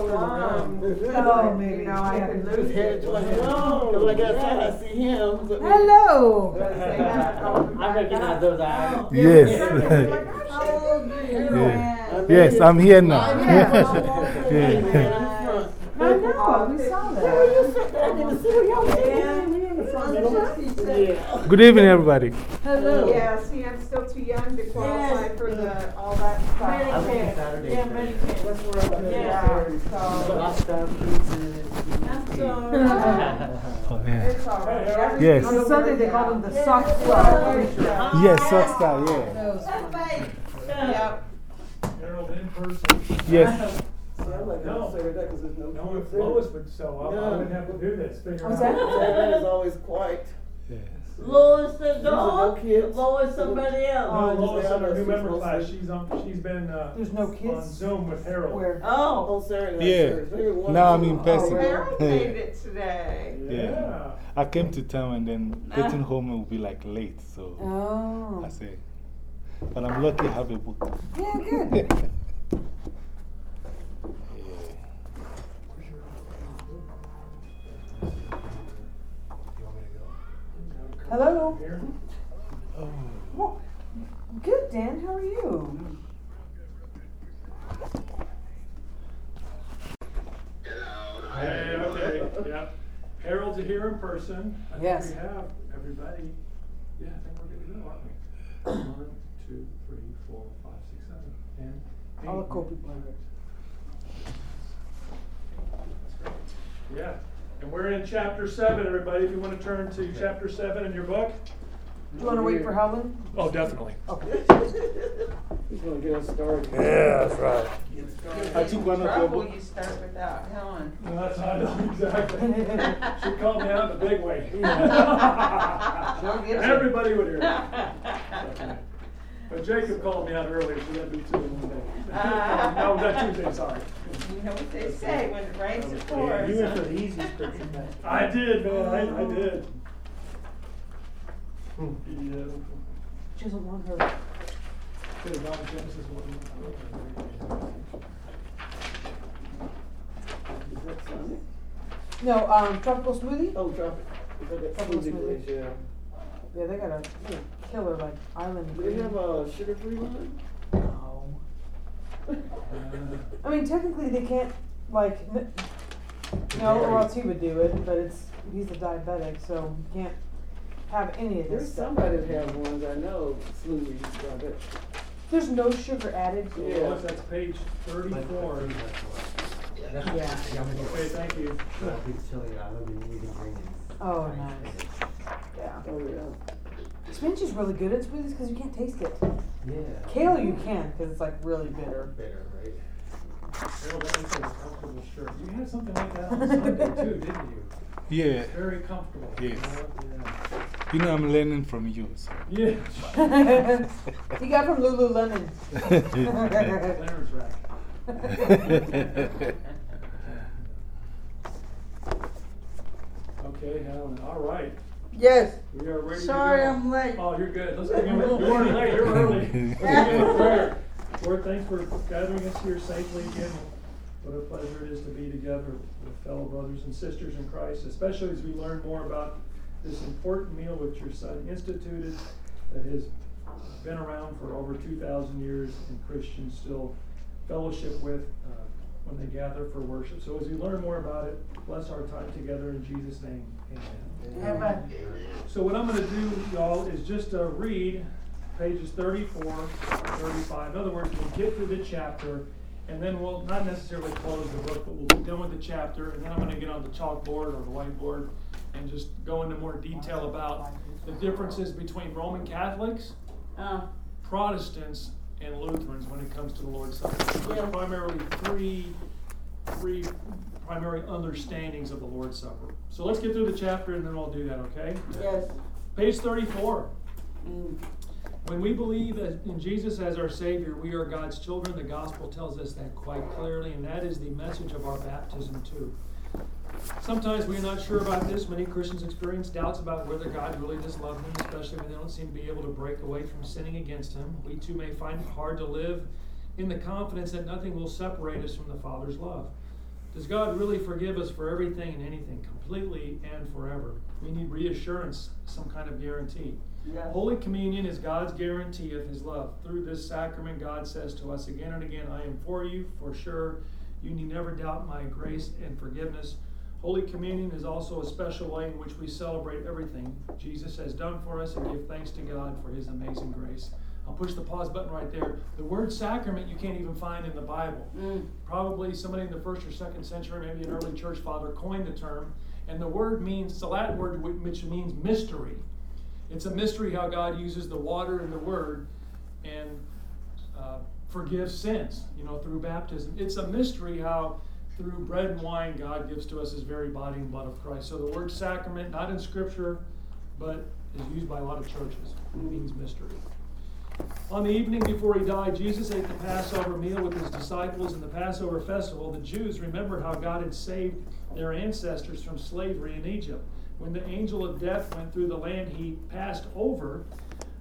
so long. Oh, maybe. You know, I yeah. could lose it. Cause like I said, I see him. Hello. I recognize those eyes. Oh, yes. How old are you? Yeah. Yes, I'm here now. Yeah. Yeah. I know, we saw Where were that. you sitting? I didn't see where y'all sitting. in the front. Good evening, everybody. Hello. Yeah, see, I'm still too young to qualify for the, all that stuff. I'll see you Saturday. Yeah, Medicare. That's where I'm at. Yeah. So, Pasta, That's all right. Oh, yeah. it's all right. Yes. On Sunday, they call them the sock star. Yes, Sockstar, yeah. Yep. Harold in person. Yes. See, I'm not gonna say that because there's no No, kids if there. Lois would show up, I Yeah. wouldn't have to do this, figure What's out. that? That is always quiet. Yes. Lois the These no dog, kids. Lois somebody else. No, just Lois on our new member class, she's on, she's been, uh, There's no on kids? Zoom with Harold. Where? Oh, On Saturday night Yeah. service. Now I'm two. in person. Harold Yeah. made it today. Yeah. I came to town and then getting home will be like late, so Oh. I say, but I'm lucky I have a book. Yeah, good. Hello. Oh. Well, good, Dan. How are you? Hey, okay, yeah. Harold's here in person. I think Yes. we have everybody. Yeah, I think we're good to go, aren't we? One, two, three, four, five, six, seven, and eight. All the cool people are here. That's great. Yeah, and we're in chapter seven, everybody. If you want to turn to chapter seven in your book. Do you want to wait for Helen? Oh, definitely. Okay. He's gonna get us started. Yeah, that's right. I took one of your trouble, book. you start without Helen. No, that's I know exactly. She called me out in a big way. She'll get you. Everybody would hear it. But Jacob called me out earlier, so that'd be two in one day. Ah. No, that Tuesday, sorry. You know what they say, when it rains, it pours. You went for the easy scripture, man. I did, man, I, I did. Yeah. She doesn't want her. Good, Ron Genesis one. Is that Sunday? No, um, tropical smoothie? Oh, drop it. Is that that Couple of smoothie yeah. Yeah, they got a, they killer, like, island. Do they have a sugar-free one? No. I mean, technically, they can't, like, n- no, or else he would do it, but it's, he's a diabetic, so he can't have any of There's this stuff. somebody that has ones, I know, smoothies, I bet. There's no sugar added. Yeah. Lois, that's page thirty-four. Yeah. Okay, thank you. Oh, nice. Yeah. Oh, yeah. Spinach is really good at smoothies because you can't taste it. Yeah. Kale you can because it's like really bitter. Bitter, right? Harold, that is a comfortable shirt. You had something like that on Sunday too, didn't you? Yeah. Very comfortable. you Yes. know? You know, I'm learning from you. So. Yeah. Yeah. he got from Lululemon. Clarence rack. Okay, Helen, all right. Yes, We are ready to sorry go. I'm late. Oh, you're good. Let's begin with, you weren't late, you're early. Let's begin with prayer. Lord, thanks for gathering us here safely again. What a pleasure it is to be together with fellow brothers and sisters in Christ, especially as we learn more about this important meal which your son instituted that has been around for over two thousand years and Christians still fellowship with uh, when they gather for worship. So as we learn more about it, bless our time together in Jesus' name. Amen. Amen. So what I'm gonna do, y'all, is just uh, read pages 34, 35. In other words, we'll get through the chapter, and then we'll not necessarily close the book, but we'll be done with the chapter, and then I'm gonna get on the chalkboard or the whiteboard and just go into more detail about the differences between Roman Catholics, uh, Protestants, and Lutherans when it comes to the Lord's Supper. Yeah. There's primarily three, three primary understandings of the Lord's Supper. So let's get through the chapter and then we'll do that, okay? yes. Page thirty-four. Mm. When we believe in Jesus as our Savior, we are God's children. The gospel tells us that quite clearly, and that is the message of our baptism, too. Sometimes we're not sure about this. Many Christians experience doubts about whether God really does love them, especially when they don't seem to be able to break away from sinning against Him. We too may find it hard to live in the confidence that nothing will separate us from the Father's love. Does God really forgive us for everything and anything, completely and forever? We need reassurance, some kind of guarantee. Yes. Holy Communion is God's guarantee of His love. Through this sacrament, God says to us again and again, I am for you, for sure. You need never doubt my grace and forgiveness. Holy Communion is also a special way in which we celebrate everything Jesus has done for us and give thanks to God for His amazing grace. I'll push the pause button right there. The word sacrament you can't even find in the Bible. Mm. Probably somebody in the first or second century, maybe an early church father, coined the term. And the word means, it's a Latin word which means mystery. It's a mystery how God uses the water and the word and uh, forgives sins, you know, through baptism. It's a mystery how through bread and wine God gives to us his very body and blood of Christ. So the word sacrament, not in scripture, but is used by a lot of churches. It means mystery. On the evening before he died, Jesus ate the Passover meal with his disciples. In the Passover festival, the Jews remembered how God had saved their ancestors from slavery in Egypt. When the angel of death went through the land, he passed over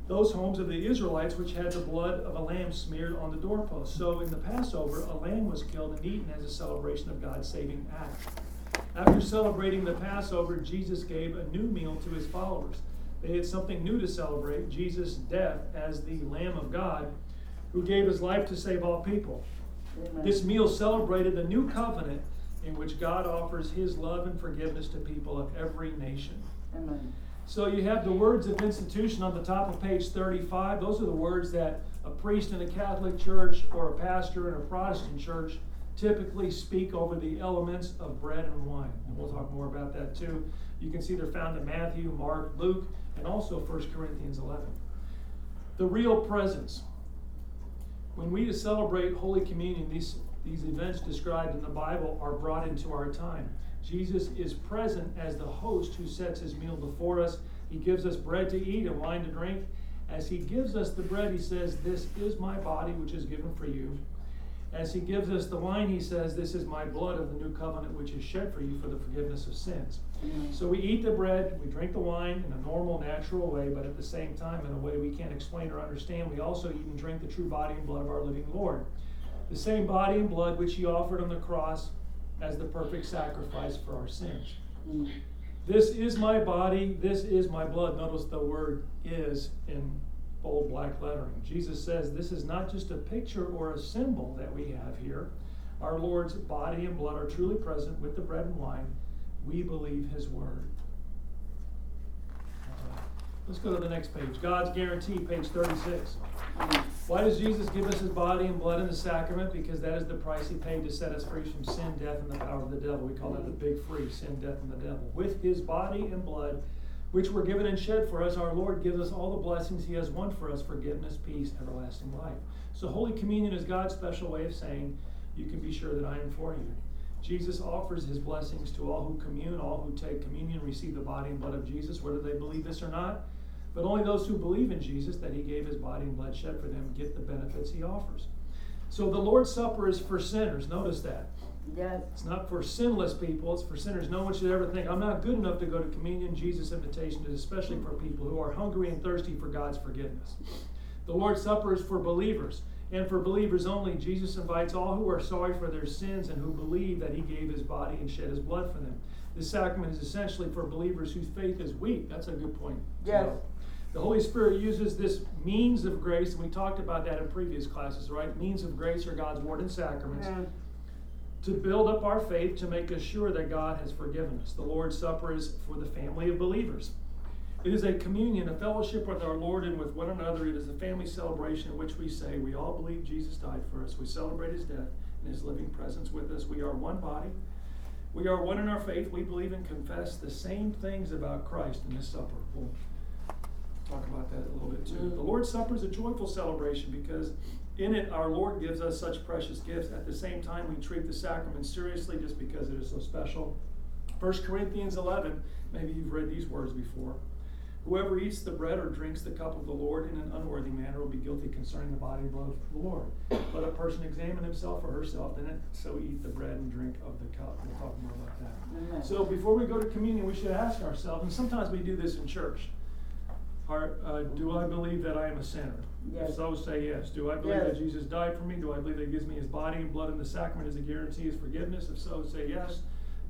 those homes of the Israelites which had the blood of a lamb smeared on the doorpost. So in the Passover, a lamb was killed and eaten as a celebration of God's saving act. After celebrating the Passover, Jesus gave a new meal to his followers. They had something new to celebrate Jesus' death as the Lamb of God who gave his life to save all people. Amen. This meal celebrated the new covenant in which God offers his love and forgiveness to people of every nation. Amen. So you have the words of institution on the top of page 35. Those are the words that a priest in a Catholic church or a pastor in a Protestant church typically speak over the elements of bread and wine. And we'll talk more about that too. You can see they're found in Matthew, Mark, Luke, and also 1 Corinthians 11. The real presence. When we celebrate Holy Communion, these, these events described in the Bible are brought into our time. Jesus is present as the host who sets his meal before us. He gives us bread to eat and wine to drink. As he gives us the bread, he says, This is my body, which is given for you. As he gives us the wine, he says, This is my blood of the new covenant, which is shed for you for the forgiveness of sins. So we eat the bread, we drink the wine in a normal, natural way, but at the same time, in a way we can't explain or understand, we also eat and drink the true body and blood of our living Lord. The same body and blood which he offered on the cross as the perfect sacrifice for our sins. This is my body, this is my blood. Notice the word is in bold black lettering. Jesus says this is not just a picture or a symbol that we have here. Our Lord's body and blood are truly present with the bread and wine. We believe his word. Uh, Let's go to the next page. God's guarantee, page 36. Mm. Why does Jesus give us his body and blood in the sacrament? Because that is the price he paid to set us free from sin, death, and the power of the devil. We call that the big free sin, death, and the devil. With his body and blood, which were given and shed for us, our Lord gives us all the blessings he has won for us forgiveness, peace, everlasting life. So, Holy Communion is God's special way of saying, You can be sure that I am for you. Jesus offers his blessings to all who commune, all who take communion, receive the body and blood of Jesus, whether they believe this or not. But only those who believe in Jesus, that he gave his body and blood shed for them, get the benefits he offers. So the Lord's Supper is for sinners. Notice that. Yes. It's not for sinless people, it's for sinners. No one should ever think, I'm not good enough to go to communion. Jesus' invitation is especially for people who are hungry and thirsty for God's forgiveness. The Lord's Supper is for believers. And for believers only, Jesus invites all who are sorry for their sins and who believe that he gave his body and shed his blood for them. This sacrament is essentially for believers whose faith is weak. That's a good point. Yes. The Holy Spirit uses this means of grace, and we talked about that in previous classes, right? Means of grace are God's word and sacraments Mm. to build up our faith to make us sure that God has forgiven us. The Lord's Supper is for the family of believers. It is a communion, a fellowship with our Lord and with one another. It is a family celebration in which we say, We all believe Jesus died for us. We celebrate his death and his living presence with us. We are one body. We are one in our faith. We believe and confess the same things about Christ in this supper. We'll talk about that a little bit too. The Lord's Supper is a joyful celebration because in it our Lord gives us such precious gifts. At the same time, we treat the sacrament seriously just because it is so special. 1 Corinthians 11, maybe you've read these words before. Whoever eats the bread or drinks the cup of the Lord in an unworthy manner will be guilty concerning the body and blood of the Lord. Let a person examine himself or herself, then so eat the bread and drink of the cup. We'll talk more about that. Amen. So before we go to communion, we should ask ourselves, and sometimes we do this in church. Are, uh, do I believe that I am a sinner? If so, say yes. Do I believe that Jesus died for me? Do I believe that he gives me his body and blood in the sacrament as a guarantee of forgiveness? If so, say yes.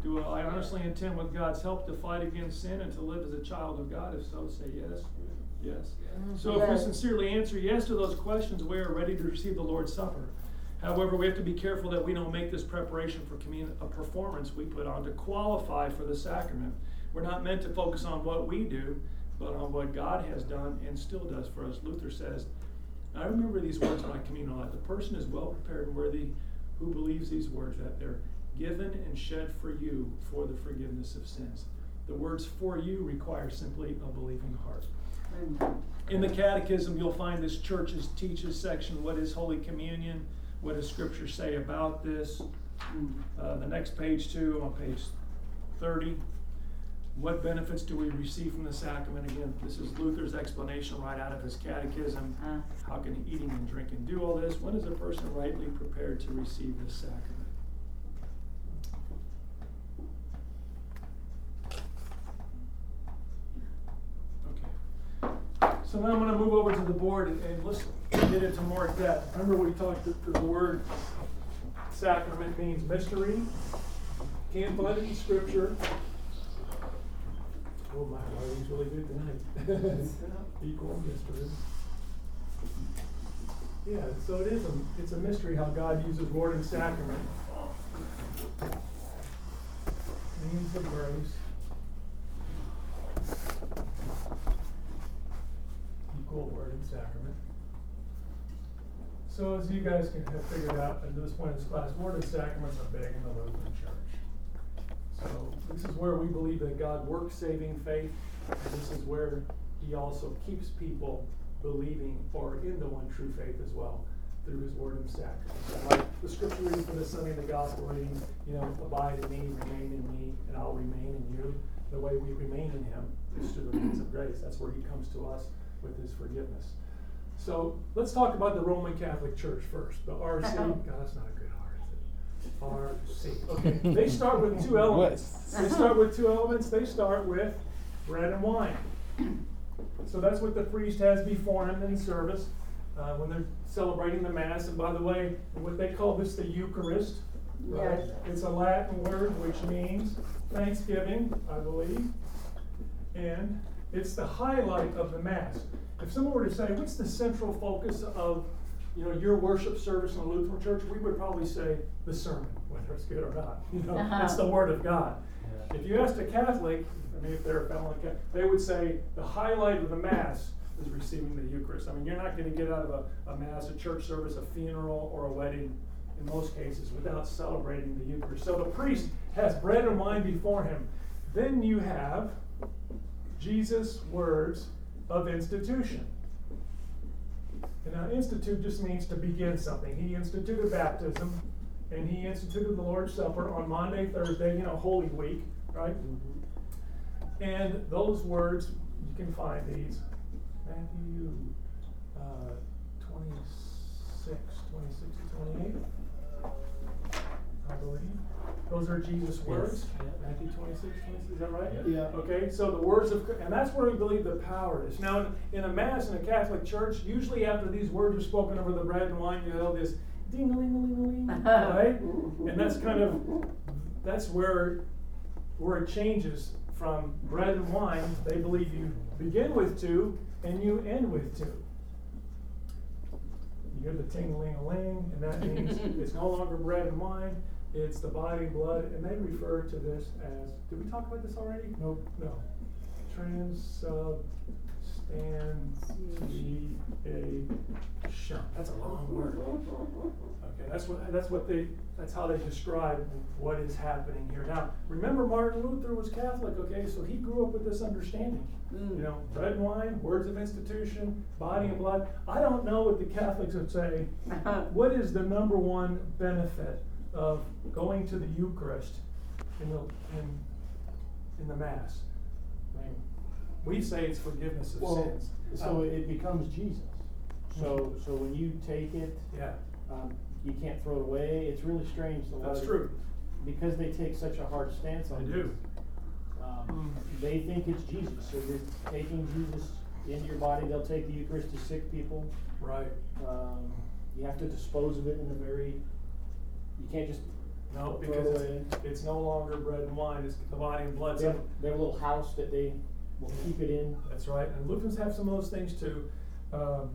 Do I honestly intend with God's help to fight against sin and to live as a child of God? If so, say yes. Yes. So if we sincerely answer yes to those questions, we are ready to receive the Lord's Supper. However, we have to be careful that we don't make this preparation for communion a performance we put on to qualify for the sacrament. We're not meant to focus on what we do, but on what God has done and still does for us. Luther says, I remember these words when I commune a lot. The person is well prepared and worthy who believes these words that they're given and shed for you for the forgiveness of sins. The words for you require simply a believing heart. Amen. In the Catechism, you'll find this church's teaches section what is Holy Communion? What does Scripture say about this? Uh, the next page, too, on page 30. What benefits do we receive from the sacrament? Again, this is Luther's explanation right out of his Catechism. Uh, How can eating and drinking do all this? When is a person rightly prepared to receive this sacrament? Okay. So now I'm gonna move over to the board and, and let's get into more depth. Remember we talked that the word sacrament means mystery. Can't find it in scripture. Oh my, Marty's really good tonight. Equal mystery. Yeah, so it is a, it's a mystery how God uses word and sacrament. Means of grace. Word and sacrament. So as you guys can have figured out at this point in this class, word and sacraments are big in the Lutheran Church. So this is where we believe that God works saving faith, and this is where He also keeps people believing or in the one true faith as well through His Word and sacrament. So like the scripture reading for this Sunday, the gospel reading, you know, abide in me, remain in me, and I'll remain in you. The way we remain in Him is through the means of grace. That's where He comes to us with His forgiveness. So let's talk about the Roman Catholic Church first. The RC. God, that's not a good R. is it? RC. Okay. They start with two elements. They start with two elements. They start with bread and wine. So that's what the priest has before him in service uh, when they're celebrating the Mass. And by the way, what they call this the Eucharist. Right? Yes. It's a Latin word which means thanksgiving, I believe. And it's the highlight of the Mass. If someone were to say, what's the central focus of you know, your worship service in the Lutheran Church, we would probably say the sermon, whether it's good or not. You know, uh-huh. it's the Word of God. If you asked a Catholic, I mean, if they're a fellow Catholic, they would say the highlight of the Mass is receiving the Eucharist. I mean, you're not going to get out of a, a Mass, a church service, a funeral, or a wedding, in most cases, without celebrating the Eucharist. So the priest has bread and wine before him. Then you have Jesus' words of institution. And now, institute just means to begin something. He instituted baptism, and he instituted the Lord's Supper on Monday, Thursday, you know, Holy Week, right? And those words, you can find these. Matthew uh, 26, 26 to 28, I believe. Those are Jesus' words. Yeah. Matthew 26, 26, is that right? Yeah. Yeah. Okay, so the words of, and that's where we believe the power is. Now, in, in a mass in a Catholic church, usually after these words are spoken over the bread and wine, you know this ding a ling a ling a ling, right? And that's kind of, that's where, where it changes from bread and wine. They believe you begin with two and you end with two. You hear the ting a ling a ling, and that means it's no longer bread and wine. It's the body and blood, and they refer to this as. Did we talk about this already? Nope. No. Transubstantiation. That's a long word. Okay, that's what that's what they that's how they describe what is happening here. Now, remember Martin Luther was Catholic, okay, so he grew up with this understanding. Mm. You know, bread and wine, words of institution, body and blood. I don't know what the Catholics would say. What is the number one benefit of going to the Eucharist in the in in the Mass? I mean, we say it's forgiveness of Well, sins. so Um, it becomes Jesus. So, so when you take it, yeah, um, you can't throw it away. It's really strange. a lot that's of- true. Because they take such a hard stance I on do. this, Um, they think it's Jesus, so you're taking Jesus into your body. They'll take the Eucharist to sick people. Right. Um, you have to dispose of it in a very, you can't just No, because it's, it's no longer bread and wine, it's the body and blood. They have, they have a little house that they will keep it in. That's right, and Lutherans have some of those things too. Um,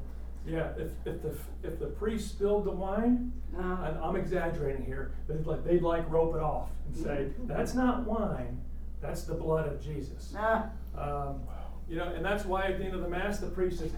yeah, if, if the, if the priest spilled the wine, Uh, and I'm exaggerating here, they'd like, they'd like rope it off and say, that's not wine, that's the blood of Jesus. uh, Um, you know, and that's why at the end of the mass, the priest is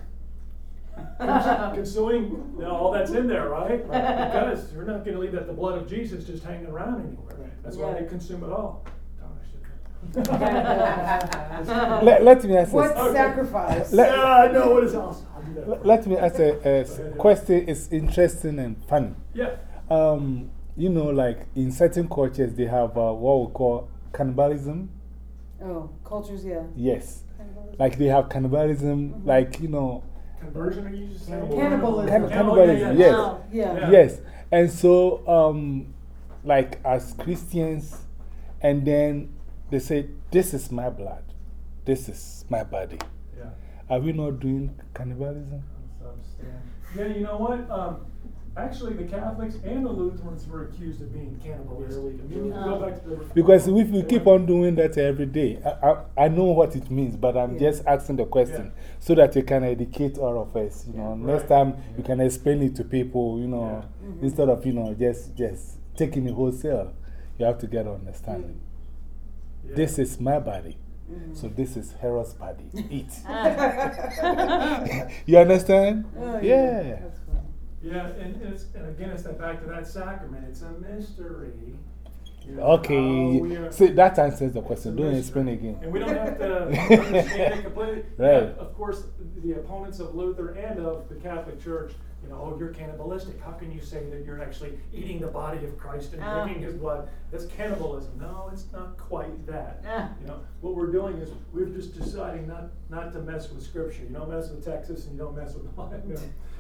cons- consuming you know, all that's in there, right? Because you're not going to leave that the blood of Jesus just hanging around anywhere. That's why they consume it all. Darn, I shouldn't. Let, let me ask What a, sacrifice? Let- yeah, I know what is else. I'll do that. let- let me ask a, a s- question. It's interesting and funny. Yeah. Um, you know, like in certain cultures, they have uh, what we call cannibalism. Oh, cultures, yeah. Yes. Like they have cannibalism, like, you know, Conversion, are you just saying? Cannibalism. Can- Oh, cannibalism, yeah, yes. Wow. Yeah. Yeah. Yes. And so, um, like as Christians, and then they say, This is my blood, this is my body. Yeah. Are we not doing cannibalism? Yeah, you know what? Um, actually, the Catholics and the Lutherans were accused of being cannibalistic. I mean, you can go back to the. Because if we keep on doing that every day, I, I, I know what it means, but I'm Yeah. just asking the question so that you can educate all of us. You know, Yeah. next time you can explain it to people, you know, Mm-hmm. instead of, you know, just, just taking it wholesale. You have to get understanding. Yeah. This is my body. Mm-hmm. So this is Herod's body. Eat. you understand? Oh, yeah. That's funny. Yeah, and, and it's, and again, it's that back to that sacrament. It's a mystery. You know, Okay. See, that answers the question. Don't explain again. And we don't have to understand it completely. Right. Yeah, Of course, the opponents of Luther and of the Catholic Church, you know, oh, you're cannibalistic. How can you say that you're actually eating the body of Christ and Ah. drinking his blood? That's cannibalism. No, it's not quite that. Ah. You know, what we're doing is we're just deciding not, not to mess with Scripture. You don't mess with Texas and you don't mess with the Bible.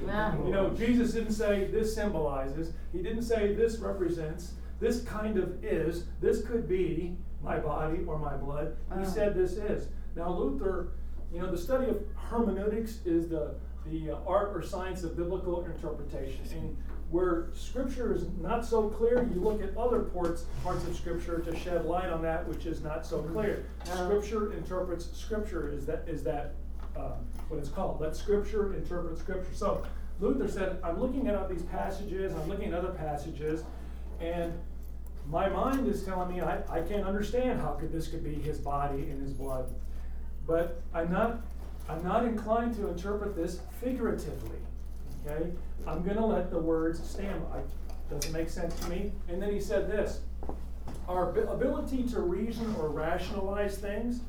Ah. You know, Jesus didn't say this symbolizes, he didn't say this represents, this kind of is, this could be my body or my blood. He said this is. Now, Luther, you know, the study of hermeneutics is the, the uh, art or science of biblical interpretation. And where scripture is not so clear, you look at other parts, parts of scripture to shed light on that which is not so clear. Ah. Scripture interprets scripture is that, is that uh, what it's called. Let Scripture interpret Scripture. So Luther said, I'm looking at all these passages, I'm looking at other passages, and my mind is telling me I, I can't understand how could this could be his body and his blood. But I'm not I'm not inclined to interpret this figuratively. Okay? I'm gonna let the words stand. I, doesn't make sense to me. And then he said this our ability to reason or rationalize things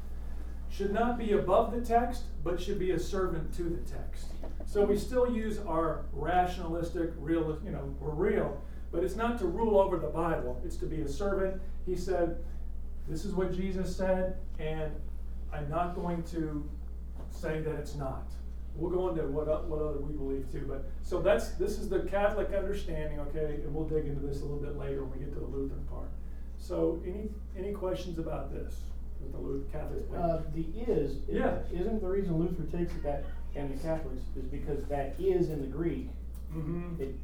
should not be above the text, but should be a servant to the text. So we still use our rationalistic, real, you know, we're real, but it's not to rule over the Bible. It's to be a servant. He said, "This is what Jesus said, and I'm not going to say that it's not." We'll go into what what other we believe too, but so that's this is the Catholic understanding, okay, and we'll dig into this a little bit later when we get to the Lutheran part. So, any any questions about this with the Lutheran Catholics? Uh, the is, Yeah. isn't the reason Luther takes it that, and the Catholics, is because that is in the Greek. Mm -hmm. It,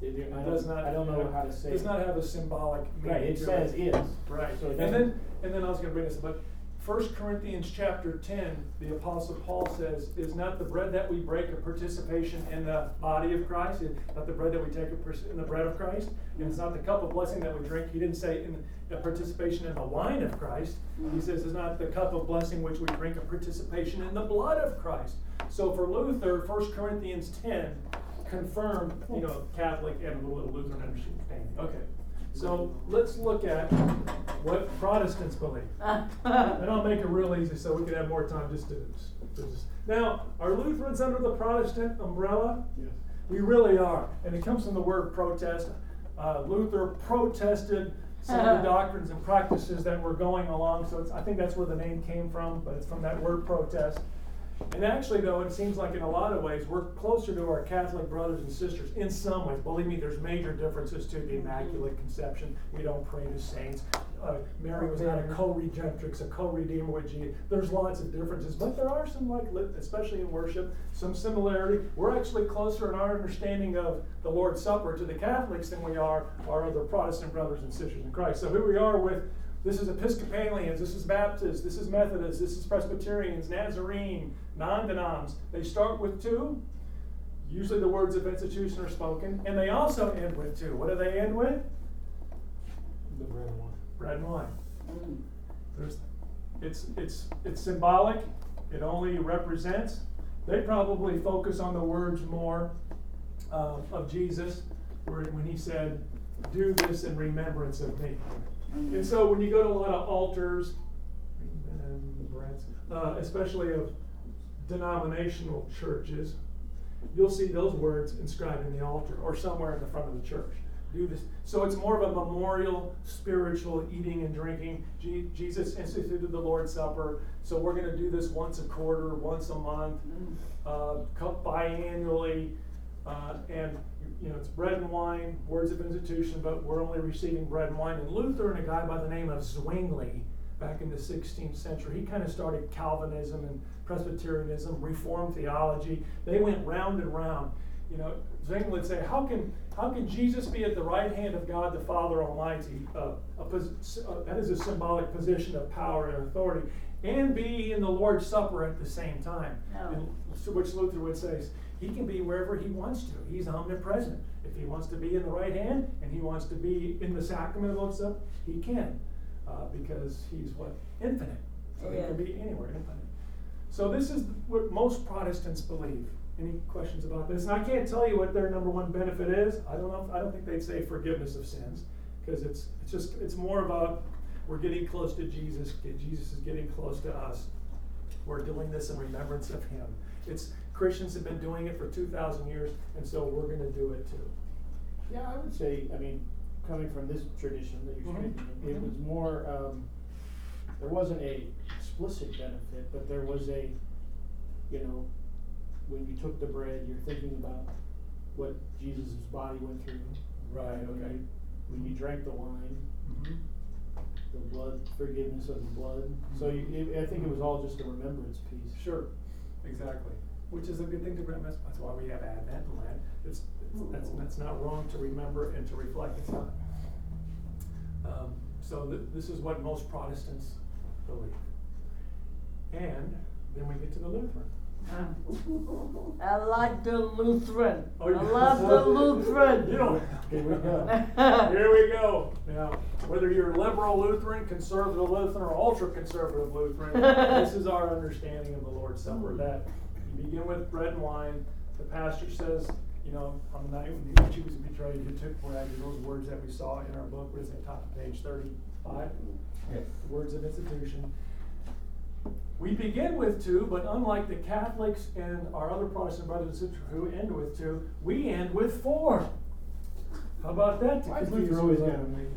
it, I does don't. I don't know how to say Does it. not have a symbolic meaning. Right, it says is. Right, So and then, and then I was gonna bring this, but First Corinthians chapter ten, the apostle Paul says, is not the bread that we break a participation in the body of Christ, is not the bread that we take a in the bread of Christ, and it's not the cup of blessing that we drink, he didn't say in a participation in the wine of Christ, he says it's not the cup of blessing which we drink a participation in the blood of Christ. So for Luther, First Corinthians ten confirmed, you know, Catholic and a little Lutheran understanding, okay. So let's look at what Protestants believe. And I'll make it real easy so we can have more time just to, to just. Now, are Lutherans under the Protestant umbrella? Yes. We really are. And it comes from the word protest. Uh, Luther protested some of the doctrines and practices that were going along. So it's, I think that's where the name came from, but it's from that word protest. And actually, though, it seems like in a lot of ways, we're closer to our Catholic brothers and sisters in some ways. Believe me, there's major differences to the Immaculate Conception. We don't pray to saints. Uh, Mary was not a co-redemptrix, a co-redeemer with Jesus. There's lots of differences, but there are some, like, especially in worship, some similarity. We're actually closer in our understanding of the Lord's Supper to the Catholics than we are our other Protestant brothers and sisters in Christ. So here we are with this is Episcopalians, this is Baptists, this is Methodists, this is Presbyterians, Nazarene, non denoms. They start with two. Usually the words of institution are spoken, and they also end with two. What do they end with? The bread and wine. Bread and wine. Mm. There's, it's, it's, it's symbolic. It only represents. They probably focus on the words more uh, of Jesus, where when he said, "Do this in remembrance of me." And so when you go to a lot of altars, uh, especially of denominational churches, you'll see those words inscribed in the altar or somewhere in the front of the church. Do this. So it's more of a memorial, spiritual eating and drinking. Je- Jesus instituted the Lord's Supper, so we're going to do this once a quarter, once a month, uh, co- biannually, uh, and you know it's bread and wine, words of institution, but we're only receiving bread and wine. And Luther and a guy by the name of Zwingli, back in the 16th century, he kind of started Calvinism and Presbyterianism, Reformed theology. They went round and round. You know, Zwingli would say, how can how can Jesus be at the right hand of God the Father Almighty? Uh, a pos- uh, that is a symbolic position of power and authority, and be in the Lord's Supper at the same time. No. And which Luther would say he can be wherever he wants to. He's omnipresent. If he wants to be in the right hand and he wants to be in the sacrament of the Lord's Supper, he can, uh, because he's what infinite. So he can be anywhere, infinite. So this is what most Protestants believe. Any questions about this? And I can't tell you what their number one benefit is. I don't know. I don't think they'd say forgiveness of sins, because it's it's just it's more about we're getting close to Jesus. Jesus is getting close to us. We're doing this in remembrance of Him. It's Christians have been doing it for two thousand years, and so we're going to do it too. Yeah, I would say, I mean, coming from this tradition that you're Mhm. speaking, it Mhm. was more, um, there wasn't a explicit benefit, but there was a, you know, when you took the bread, you're thinking about what Jesus' body went through. Right, And when okay. you- When you drank the wine, the blood, forgiveness of the blood. So you, it, I think it was all just a remembrance piece. Sure, exactly. Which is a good thing to remember. That's why we have Advent and Lent. It's, that's, that's not wrong to remember and to reflect. It's not. Um, so th- this is what most Protestants believe. And then we get to the Lutheran. I like the Lutheran. Oh, I love the Lutheran. You know, Here we go. Here we go. Now, whether you're liberal Lutheran, conservative Lutheran, or ultra conservative Lutheran, this is our understanding of the Lord's Supper. That you begin with bread and wine. The pastor says, you know, on the night when he was betrayed, he took bread. Those words that we saw in our book, what is it, top of page 35? Yes. The words of institution. We begin with two, but unlike the Catholics and our other Protestant brothers and sisters who end with two, we end with four. How about that? to Why is confuse Luther always you? gotta make?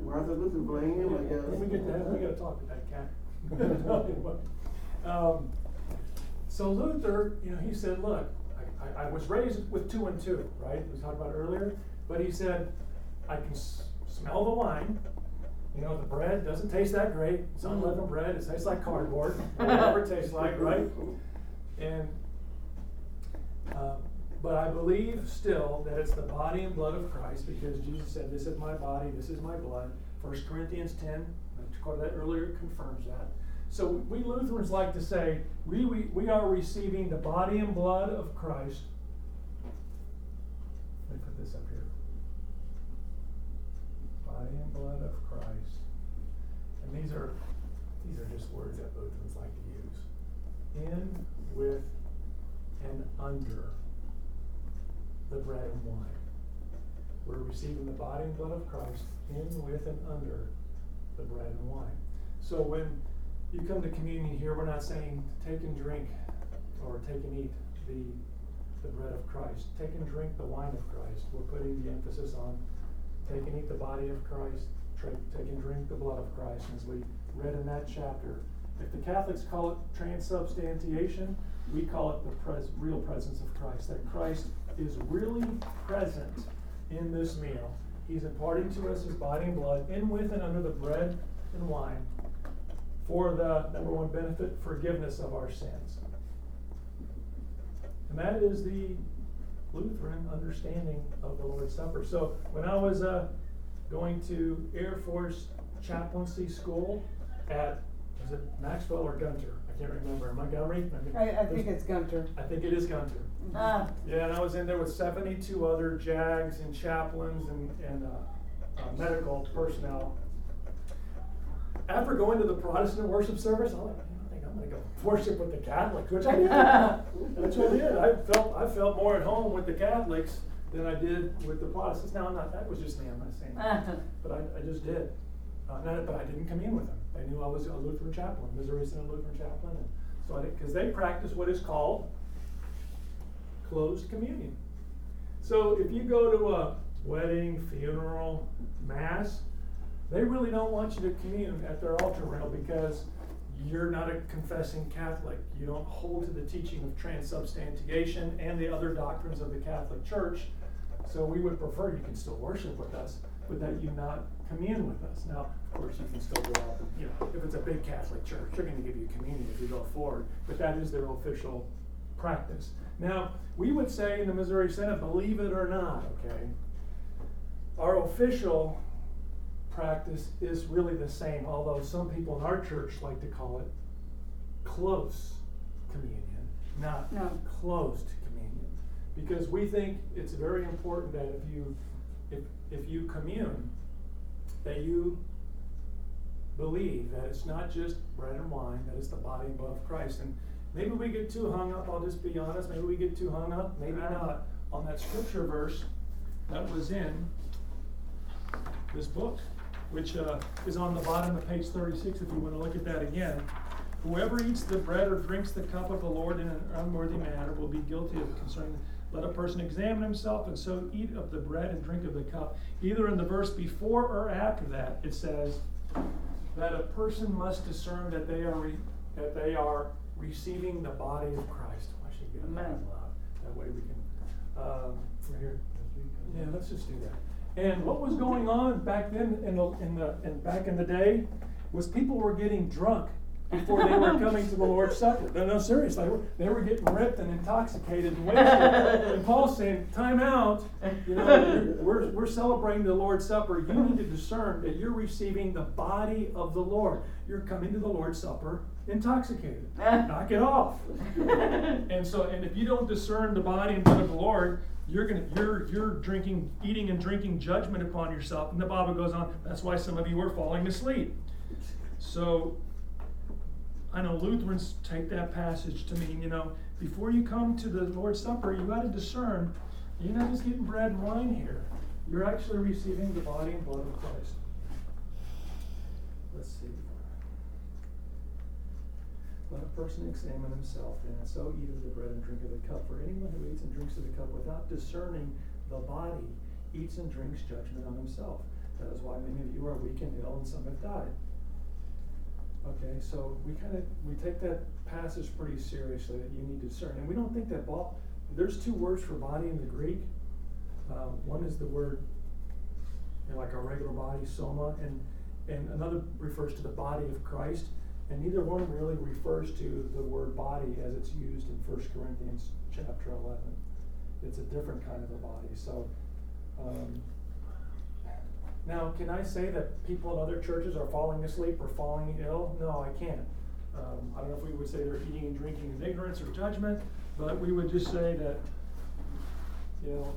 Martha Luther blaming him, I guess. Let me get that, we gotta talk to that cat. Um, So Luther, you know, he said, look, I, I, I was raised with two and two, right? We talked about earlier, but he said, I can smell the wine. You know, the bread doesn't taste that great. It's unleavened bread. It tastes like cardboard, whatever it tastes like, right? And, uh, but I believe still that it's the body and blood of Christ because Jesus said, This is my body, this is my blood. First Corinthians 10, I quoted that earlier, confirms that. So we Lutherans like to say, we, we, we are receiving the body and blood of Christ. Let me put this up here. Body and blood of Christ. And these are these are just words that Lutherans like to use. In, with, and under the bread and wine. We're receiving the body and blood of Christ in, with, and under the bread and wine. So when you come to communion here, we're not saying take and drink or take and eat the, the bread of Christ. Take and drink the wine of Christ. We're putting the emphasis on take and eat the body of Christ, take and drink the blood of Christ. As we read in that chapter, if the Catholics call it transubstantiation, we call it the pres- real presence of Christ. That Christ is really present in this meal. He's imparting to us his body and blood in with and under the bread and wine for the number one benefit forgiveness of our sins. And that is the Lutheran understanding of the Lord's Supper. So when I was uh, going to Air Force chaplaincy school at, was it Maxwell or Gunter? I can't remember. Montgomery? I, I think it's Gunter. I think it is Gunter. Ah, Yeah, and I was in there with seventy-two other JAGs and chaplains and, and, uh, uh, medical personnel. After going to the Protestant worship service, I was like, I think I'm gonna go worship with the Catholics, which I did. That's what I did. I felt, I felt more at home with the Catholics than I did with the Protestants. Now, I'm not, that was just me, I'm not saying that. But I, I just did. Uh, not, but I didn't commune with them. They knew I was a Lutheran chaplain, Missouri Synod Lutheran chaplain, and so I did, because they practice what is called closed communion. So if you go to a wedding, funeral, mass, they really don't want you to commune at their altar rail because you're not a confessing Catholic. You don't hold to the teaching of transubstantiation and the other doctrines of the Catholic Church. So we would prefer you can still worship with us, but that you not commune with us. Now, of course, you can still go out, and, you know, if it's a big Catholic church, they're gonna give you communion if you go forward, but that is their official practice. Now, we would say in the Missouri Synod, believe it or not, okay, our official practice is really the same, although some people in our church like to call it close communion, not No. closed communion. Because we think it's very important that if you, if, if you commune, that you believe that it's not just bread and wine, that it's the body and blood of Christ. And maybe we get too hung up, I'll just be honest, maybe we get too hung up, maybe uh-huh. not, on that scripture verse that was in this book, which uh, is on the bottom of page thirty-six, if you wanna look at that again. Whoever eats the bread or drinks the cup of the Lord in an unworthy manner will be guilty of concerning. Let a person examine himself and so eat of the bread and drink of the cup. Either in the verse before or after that, it says that a person must discern that they are re- that they are receiving the body of Christ. I should get out Amen. loud. That way we can. Um, right here. Yeah, let's just do that. And what was going on back then in the in the in back in the day was people were getting drunk before they were coming to the Lord's Supper. No, no, seriously, they were, they were getting ripped and intoxicated and wasted. and Paul's saying, "Time out. You know, we're we're celebrating the Lord's Supper. You need to discern that you're receiving the body of the Lord. You're coming to the Lord's Supper intoxicated. Knock it off." And so, and if you don't discern the body and blood of the Lord, you're gonna you're you're drinking, eating and drinking judgment upon yourself. And the Bible goes on. That's why some of you are falling asleep. So, I know Lutherans take that passage to mean, you know, before you come to the Lord's Supper, you got to discern. You're not just getting bread and wine here. You're actually receiving the body and blood of Christ. Let's see. A person examine himself, and so eat of the bread and drink of the cup. For anyone who eats and drinks of the cup without discerning the body eats and drinks judgment on himself. That is why many of you are weak and ill, and some have died. Okay, so we kind of we take that passage pretty seriously that you need to discern, and we don't think that bo- there's two words for body in the Greek. Uh, one is the word, you know, like our regular body, soma, and and another refers to the body of Christ. And neither one really refers to the word body as it's used in 1 Corinthians chapter 11. It's a different kind of a body. So, um, now, can I say that people in other churches are falling asleep or falling ill? No, I can't. Um, I don't know if we would say they're eating and drinking in ignorance or judgment, but we would just say that, you know,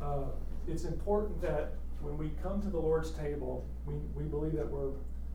uh, it's important that when we come to the Lord's table, we, we believe that we're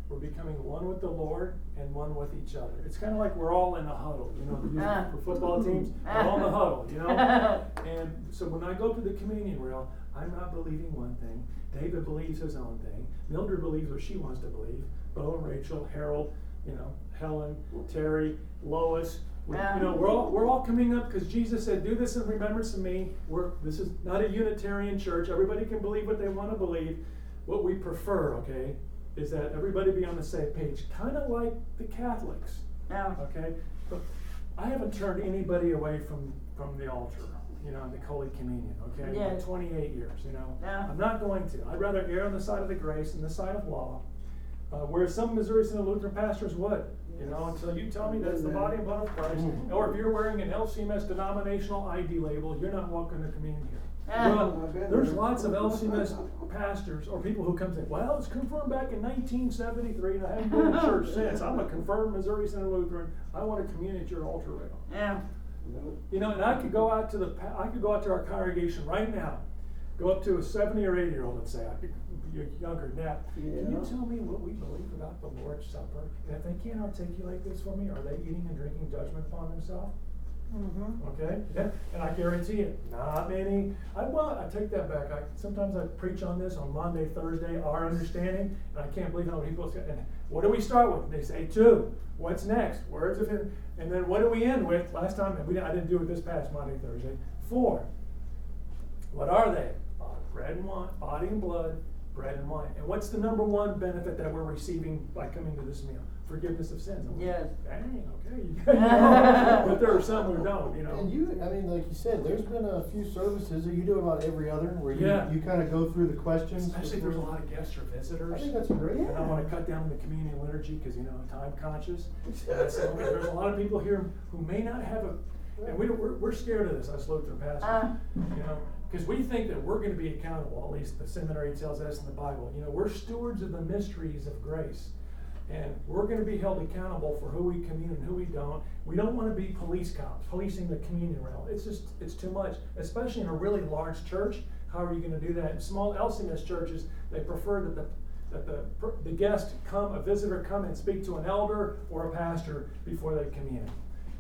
we're becoming one with the Lord and one with each other. It's kind of like we're all in a huddle, you know, Ah. for football teams, we're all in a huddle, you know. And so when I go to the communion rail, I'm not believing one thing. David believes his own thing. Mildred believes what she wants to believe. Bo and Rachel, Harold, you know, Helen, Terry, Lois. We, you know, we're all we're all coming up because Jesus said, "Do this in remembrance of me." We're this is not a Unitarian church. Everybody can believe what they want to believe. What we prefer, okay, is that everybody be on the same page, kind of like the Catholics. Yeah. Okay, but I haven't turned anybody away from, from the altar, you know, the Holy Communion, okay? For Yes. Twenty-eight years, you know? Yeah. I'm not going to. I'd rather err on the side of the grace and the side of law, uh, whereas some Missouri Synod Lutheran pastors would, you know, until you tell me that's the body and blood of Christ, Mhm. or if you're wearing an LCMS denominational ID label, you're not welcome to communion here. Ah. Well, there's lots of LCMS pastors or people who come and say, well, it's confirmed back in nineteen seventy-three and I haven't been to church since. I'm a confirmed Missouri Synod Lutheran. I want to commune at your altar rail. Yeah. You know, and I could go out to the, I could go out to our congregation right now, go up to a seventy or eighty year old and say, I could be younger than that. Can you tell me what we believe about the Lord's Supper? And if they can't articulate this for me, are they eating and drinking judgment upon themselves? Mm-hmm. Okay, yeah, and I guarantee it, not many, I, well, I take that back, I, sometimes I preach on this on Maundy, Thursday, our understanding, and I can't believe how many people say, and what do we start with? They say two, what's next? Words of, it, and then what do we end with? Last time, we, I didn't do it this past Maundy, Thursday, four. What are they? Bread and wine, body and blood, bread and wine. And what's the number one benefit that we're receiving by coming to this meal? Forgiveness of sins. I'm like, Yes. Dang, okay, you know. but there are some who don't, you know. And you, I mean, like you said, there's been a few services, that you do about every other, where you, Yeah. you kinda go through the questions. Especially if there's a lot of guests or visitors. I think that's great. And I wanna cut down the communion liturgy, cause you know, I'm time conscious. And I said, okay, there's a lot of people here who may not have a, and we, we're, we're scared of this, us Lutheran Uh. pastors. You know, cause we think that we're gonna be accountable, at least the seminary tells us in the Bible. You know, we're stewards of the mysteries of grace. And we're gonna be held accountable for who we commune and who we don't. We don't wanna be police cops, policing the communion realm. It's just, it's too much, especially in a really large church. How are you gonna do that? In small LCMS churches, they prefer that the, that the, the guest come, a visitor come and speak to an elder or a pastor before they commune.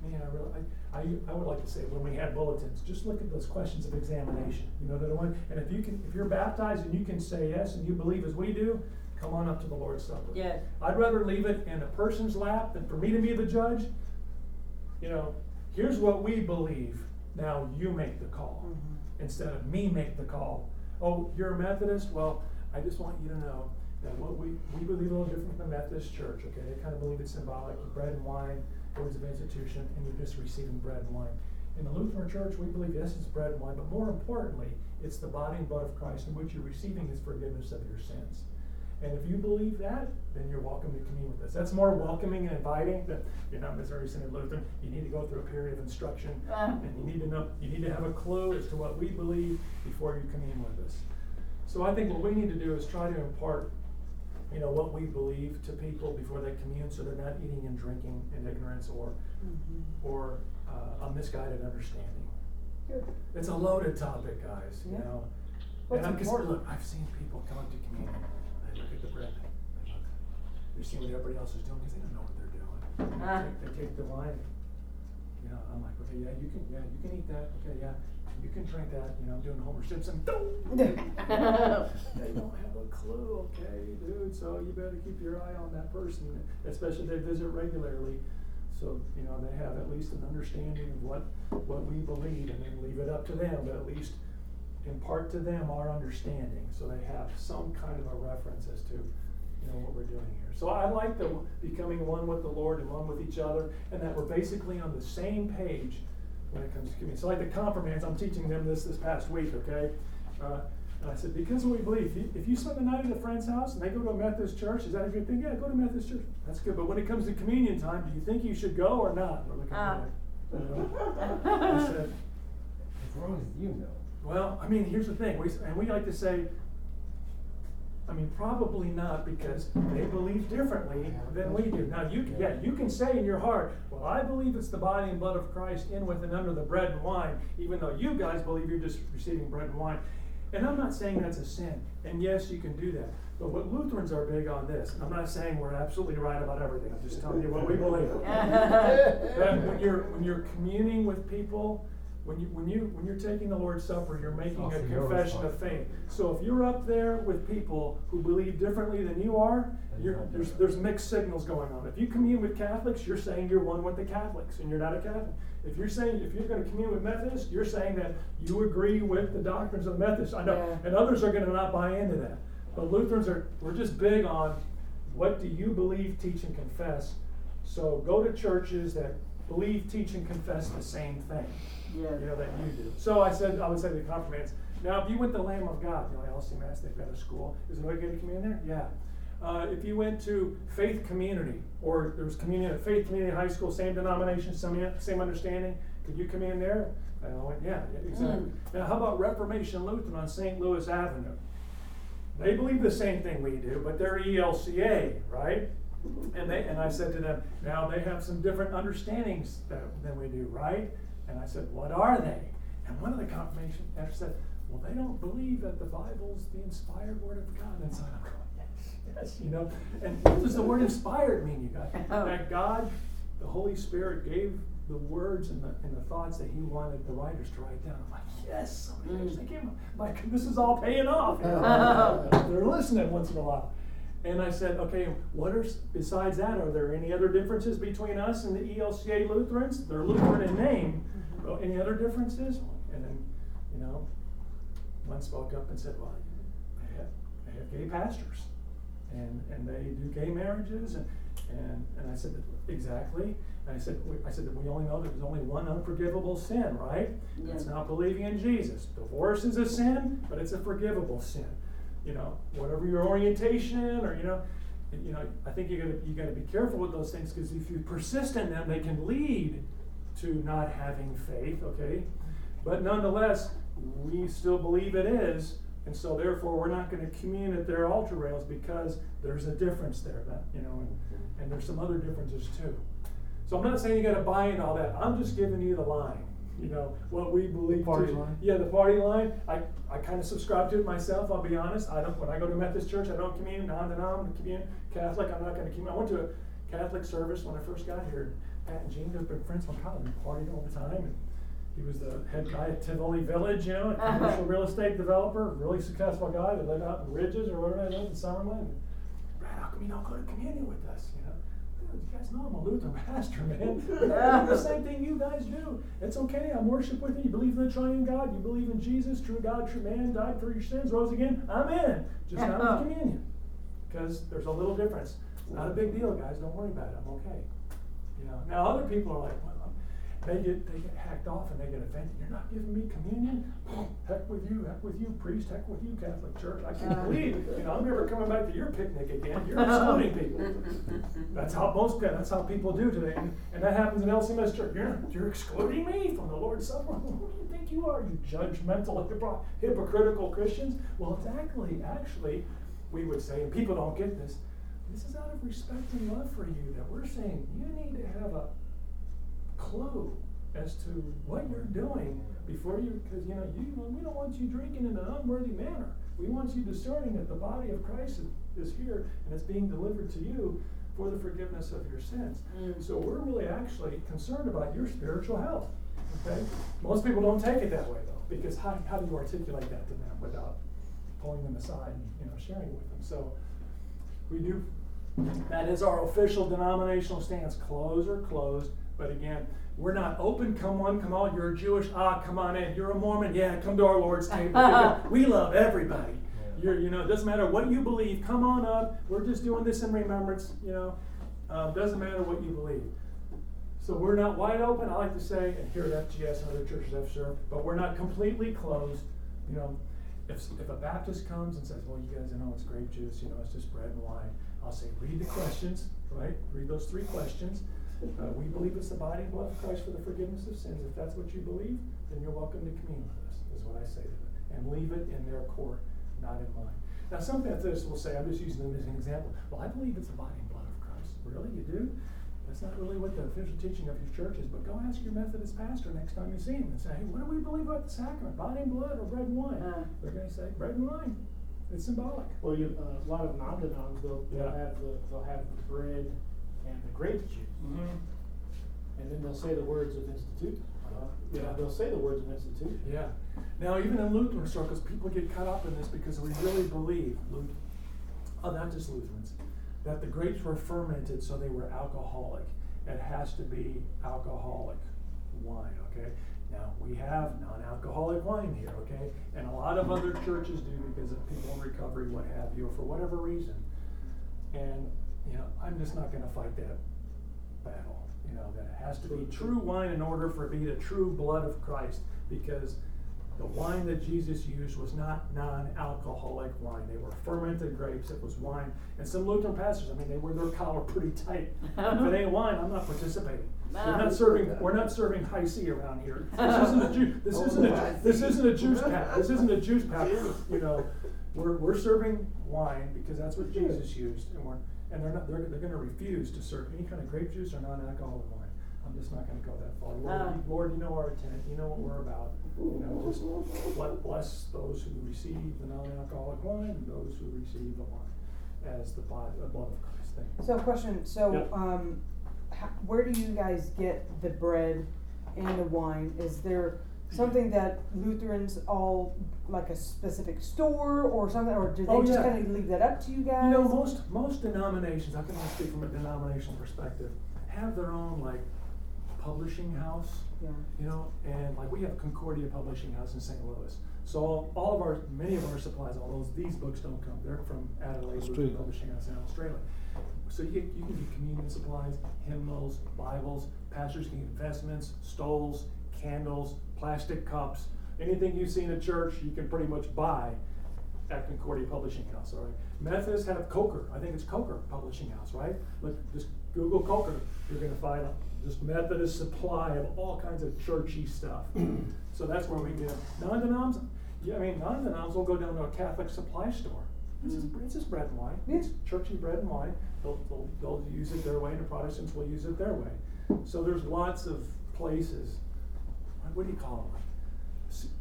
Man, I really, I, I, I would like to say, when we had bulletins, just look at those questions of examination, you know, that are one, and if you can, if you're baptized and you can say yes and you believe as we do, come on up to the Lord's Supper. Yes. I'd rather leave it in a person's lap than for me to be the judge. You know, here's what we believe, now you make the call, mm-hmm. instead of me make the call. Oh, you're a Methodist? Well, I just want you to know that what we, we believe a little different from the Methodist church, okay? They kind of believe it's symbolic, bread and wine, words of institution, and you're just receiving bread and wine. In the Lutheran church, we believe yes, it's bread and wine, but more importantly, it's the body and blood of Christ, in which you're receiving his forgiveness of your sins. And if you believe that, then you're welcome to commune with us. That's more welcoming and inviting than, you're not Missouri Synod Lutheran, you need to go through a period of instruction. Uh. And you need to know, you need to have a clue as to what we believe before you commune with us. So I think what we need to do is try to impart, you know, what we believe to people before they commune, so they're not eating and drinking in ignorance or, or, uh, a misguided understanding. It's a loaded topic, guys, you know? What's And I'm, important? Look, I've seen people come up to communion, look at the bread, They're seeing what everybody else is doing, cause they don't know what they're doing. Ah. They take- They take the wine, you know, I'm like, okay, yeah, you can, yeah, you can eat that, okay, yeah, you can drink that, you know, I'm doing Homer Simpson. They don't have a clue, okay, dude, so you better keep your eye on that person, especially if they visit regularly. So, you know, they have at least an understanding of what, what we believe and then leave it up to them, but at least impart to them our understanding, so they have some kind of a reference as to, you know, what we're doing here. So I like the becoming one with the Lord and one with each other, and that we're basically on the same page when it comes to communion. So like the confirmands, I'm teaching them this this past week, okay? Uh, and I said, because of what we believe, if you, if you spend the night at a friend's house and they go to a Methodist church, is that a good thing? Yeah, go to Methodist church. That's good. But when it comes to communion time, do you think you should go or not? We're looking Ah. at it. I said, As long as you know. Well, I mean, here's the thing, we, and we like to say, I mean, probably not, because they believe differently than we do. Now, you, can- yeah, you can say in your heart, well, I believe it's the body and blood of Christ in with and under the bread and wine, even though you guys believe you're just receiving bread and wine. And I'm not saying that's a sin, and yes, you can do that. But what Lutherans are big on this, I'm not saying we're absolutely right about everything, I'm just telling you what we believe. That when you're, when you're communing with people, when you, when you, when you're taking the Lord's Supper, you're making a confession of faith. So if you're up there with people who believe differently than you are, you're, there's, there's mixed signals going on. If you commune with Catholics, you're saying you're one with the Catholics, and you're not a Catholic. If you're saying, if you're gonna commune with Methodists, you're saying that you agree with the doctrines of the Methodists. I know, Yeah. and others are gonna not buy into that. But Lutherans are, we're just big on, what do you believe, teach, and confess? So go to churches that believe, teach, and confess the same thing, Yeah. you know, that you do. So I said, I would say the confirmands, now if you went to Lamb of God, you know, LCMS, they've got a school, is there it okay to come in there? Yeah. Uh, if you went to Faith Community, or there was community at Faith Community High School, same denomination, same, same understanding, could you come in there? And I went, yeah, yeah, exactly. Now, how about Reformation Lutheran on St. Louis Avenue? They believe the same thing we do, but they're ELCA, right? And they and I said to them, now they have some different understandings that, than we do, right? And I said, what are they? And one of the confirmation after said, well, they don't believe that the Bible's the inspired word of God. And so I'm going, yes, yes, you know. And what does the word inspired mean, you guys? Oh. That God, the Holy Spirit, gave the words and the, and the thoughts that He wanted the writers to write down. I'm like, yes, somebody mm. actually came. Like this is all paying off. you oh. know? They're listening once in a while. And I said, okay, what are, besides that, are there any other differences between us and the ELCA Lutherans? They're Lutheran in name. Mm-hmm. Well, any other differences? And then, you know, one spoke up and said, well, they have, they have gay pastors. And, and they do gay marriages. And, and, and I said, exactly. And I said, we- I said that we only know that there's only one unforgivable sin, right? It's Yeah. not believing in Jesus. Divorce is a sin, but it's a forgivable sin. You know, whatever your orientation or, you know, you know, I think you gotta, you gotta be careful with those things because if you persist in them, they can lead to not having faith, okay? But nonetheless, we still believe it is, and so therefore we're not gonna commune at their altar rails because there's a difference there, that, you know, and, and there's some other differences too. So I'm not saying you gotta buy into all that, I'm just giving you the line, you know, what we believe. Party to- line? Yeah, the party line, I, I kinda subscribe to it myself, I'll be honest, I don't, when I go to Methodist church, I don't commune, non-denom, commune, Catholic, I'm not gonna commune, I went to a Catholic service when I first got here, Pat and Gene, they've been friends from college, we partied all the time, and he was the head guy at Tivoli Village, you know, a uh-huh. commercial real estate developer, really successful guy that lived out in Ridges or whatever they lived in Summerlin. Brad, how come you don't go to communion with us, you know? Guys know I'm a Lutheran pastor, man. We're doing the same thing you guys do. It's okay, I'm worship with you. You believe in the triune God, you believe in Jesus, true God, true man, died for your sins, rose again. I'm in. Just not with uh-huh. communion. Because there's a little difference. It's not a big deal, guys. Don't worry about it. I'm okay. You know. Now other people are like, well, they get they get hacked off and they get offended. You're not giving me communion? Heck with you, heck with you, priest, heck with you, Catholic Church. I can't uh. believe, you know, I'm never coming back to your picnic again. You're excluding people. That's how most that's how people do today, and, and that happens in LCMS Church. You're you're excluding me from the Lord's Supper. Who do you think you are? You judgmental, hypocritical Christians. Well, exactly. Actually, we would say, and people don't get this. This is out of respect and love for you that we're saying you need to have a clue as to what you're doing before you, because you know, you, we don't want you drinking in an unworthy manner. We want you discerning that the body of Christ is, is here and it's being delivered to you for the forgiveness of your sins. Mm. So we're really actually concerned about your spiritual health. Okay? Most people don't take it that way though, because how, how do you articulate that to them without pulling them aside and you know sharing with them? So we do. That is our official denominational stance. Close or closed. But again, we're not open. Come on, come on. You're a Jewish. Ah, come on in. You're a Mormon. Yeah, come to our Lord's table. we love everybody. You're, you know, it doesn't matter what you believe. Come on up. We're just doing this in remembrance. You know, um, doesn't matter what you believe. So we're not wide open. I like to say, and here at FGS and other churches I've served, but we're not completely closed. You know, if, if a Baptist comes and says, well, you guys know it's grape juice, you know, it's just bread and wine, I'll say, read the questions, right? Read those three questions. Uh, we believe it's the body and blood of Christ for the forgiveness of sins. If that's what you believe, then you're welcome to commune with us, is what I say to them. And leave it in their court, not in mine. Now, some Baptists will say, I'm just using them as an example, well, I believe it's the body and blood of Christ. Really? You do? That's not really what the official teaching of your church is, but go ask your Methodist pastor next time you see him and say, hey, what do we believe about the sacrament? Body and blood or bread and wine? Uh. They're going to say, bread and wine. It's symbolic. Well, you, uh, a lot of non-denoms, they'll, they'll Yeah. have the, they'll have the bread and the grape juice. And then they'll say the words of institute. Uh, Yeah. they'll say the words of institution. Yeah. Now, even in Lutheran circles, people get caught up in this because we really believe, Luth- oh, not just Lutherans, that the grapes were fermented so they were alcoholic. It has to be alcoholic wine, okay? Now, we have non-alcoholic wine here, okay? And a lot of other churches do because of people in recovery, what have you, or for whatever reason. And you know, I'm just not gonna fight that battle. You know, that it has to be true wine in order for it to be the true blood of Christ, because the wine that Jesus used was not non-alcoholic wine. They were fermented grapes. It was wine. And some Lutheran pastors, I mean, they wear their collar pretty tight. if it ain't wine, I'm not participating. We're not serving. We're not serving Hi-C around here. This isn't a Jew. This isn't a. Oh, this isn't a juice pack. This isn't a juice pack. You know, we're, we're serving wine because that's what Jesus used, and we're and they're not. They're, they're going to refuse to serve any kind of grape juice or non-alcoholic wine. I'm just not going to go that far. Lord, you, Lord, you know our intent. You know what we're about. You know, just let, bless those who receive the non-alcoholic wine and those who receive the wine as the body, the blood of Christ. Thank you. So question, so, Yep. um, ho- where do you guys get the bread and the wine? Is there something that Lutherans all, like a specific store or something, or do Oh, they just yeah. kinda leave that up to you guys? You know, most most denominations, I can only speak from a denominational perspective, have their own like publishing house. Yeah. You know, and like we have Concordia Publishing House in St. Louis. So all, all of our, many of our supplies, although these books don't come, they're from Adelaide Lutheran Australia. Publishing House in Australia. So you, get- you can get communion supplies, hymnals, Bibles, pastors can get vestments, stoles, candles, plastic cups, anything you see in a church, you can pretty much buy at Concordia Publishing House, all right? Methodists have Coker, I think it's Coker Publishing House, right? Look, just Google Coker, you're gonna find just Methodist supply of all kinds of churchy stuff. So that's where we get them. Non-denoms, yeah, I mean, non-denoms will go down to a Catholic supply store. It's just, it's just bread and wine, it's churchy bread and wine, they'll, they'll, they'll use it their way, and the Protestants will use it their way. So there's lots of places, what- do you call them?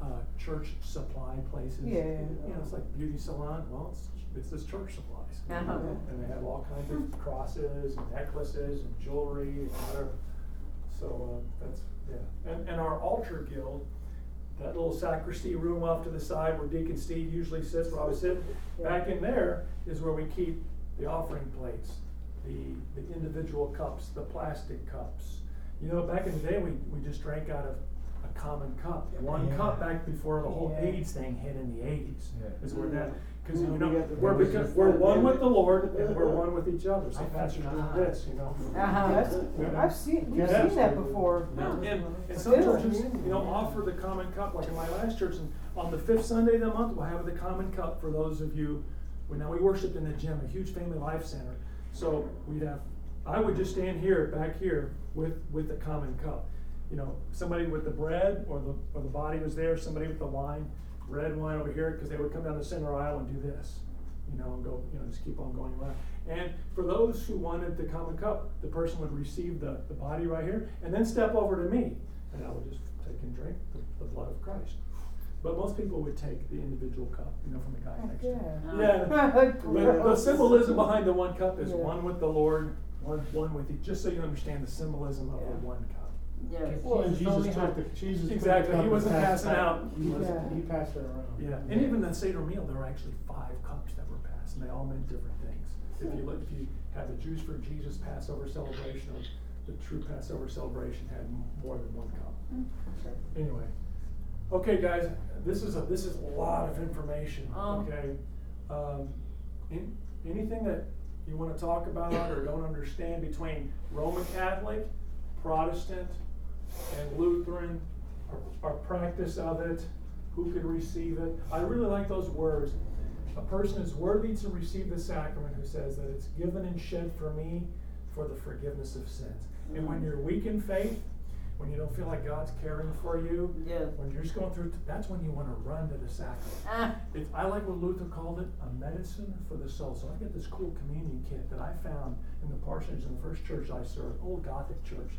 Uh, church supply places. Yeah, You know, it's like beauty salon, well, it's, it's this church supplies. Uh-huh. And they have all kinds of crosses and necklaces and jewelry and whatever. So, uh, that's, yeah. And, and our altar guild, that little sacristy room off to the side where Deacon Steve usually sits, where I sitting, back in there is where we keep the offering plates, the, the individual cups, the plastic cups. You know, back in the day, we, we just drank out of common cup, one Yeah. cup back before the whole Yeah. AIDS thing hit in the eighties. Yeah. Is where that, cause you We know, got the we're because, we're that one with the. Lord and we're one with each other, so pastors doing this, you know. Uh-huh. That's, Yeah. I've seen, we've Yeah. seen that before. And, and some good. churches, you know, offer the common cup, like in my last church, and on the fifth Sunday of the month, we'll have the common cup for those of you. Well, now we worshiped in the gym, a huge family life center, so we'd have, I would just stand here, back here, with, with the common cup. You know, somebody with the bread, or the, or the body was there, somebody with the wine, red wine over here, cause they would come down the center aisle and do this. You know, and go, you know, just keep on going around. And for those who wanted the common cup, the person would receive the, the body right here, and then step over to me, and I would just take and drink the, the blood of Christ. But most people would take the individual cup, you know, from the guy Heck next to them. yeah. The symbolism behind the one cup is Yeah. one with the Lord, one, one with you, just so you understand the symbolism of Yeah. the one cup. Yes. Well, and Jesus only Jesus had- took the, Jesus took the Exactly, he and wasn't passed passing it out. He was, Yeah. he passed it around. Yeah, and even the Seder meal, there were actually five cups that were passed, and they all meant different things. If you look, if you had the Jews for Jesus Passover celebration, or the true Passover celebration had m- more than one cup. Anyway, okay, guys, this is a, this is a lot of information, Oh. okay? Um, in, anything that you wanna talk about or don't understand between Roman Catholic, Protestant, and Lutheran, our, our practice of it, who can receive it. I really like those words. A person is worthy to receive the sacrament who says that it's given and shed for me for the forgiveness of sins. And when you're weak in faith, when you don't feel like God's caring for you, Yes. when you're just going through, that's when you want to run to the sacrament. Ah. It's, I like what Luther called it, a medicine for the soul. So I got this cool communion kit that I found in the parsonage in the first church I served, old Gothic church.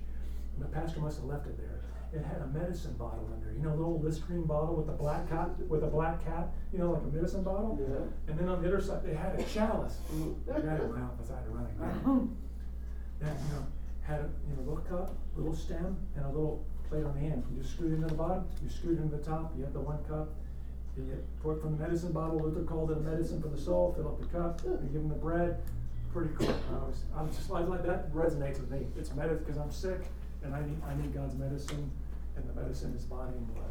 The pastor must have left it there. It had a medicine bottle in there, you know, a little Listerine bottle with a black cap, with a black cap, you know, like a medicine bottle. Yeah. And then on the other side, they had a chalice. I got it now because I had to run. Uh-huh. That, you know, had a, you know, little cup, little stem, and a little plate on the end. You just screw it into the bottom, you screw it into the top, you have the one cup. You pour it from the medicine bottle, Luther called it a medicine for the soul, fill up the cup, you give them the bread. Pretty cool. I was, I'm just, I like, that resonates with me. It's medicine, because I'm sick, and I need, I need God's medicine, and the medicine is body and blood.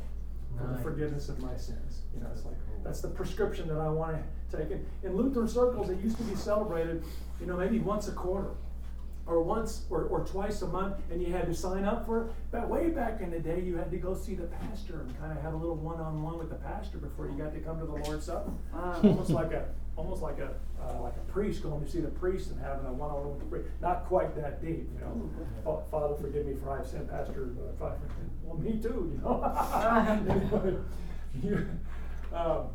for the forgiveness of my sins. You know, it's like, that's the prescription that I want to take. And in Lutheran circles, it used to be celebrated, you know, maybe once a quarter or once or, or twice a month, and you had to sign up for it. But way back in the day, you had to go see the pastor and kind of have a little one-on-one with the pastor before you got to come to the Lord's Supper. Ah. almost like a, almost like a, uh, like a priest going to see the priest and having a one-on-one with the priest. Not quite that deep, you know. Fa- Father, forgive me for I've sinned, Pastor. Uh, well, me too, you know. You- um,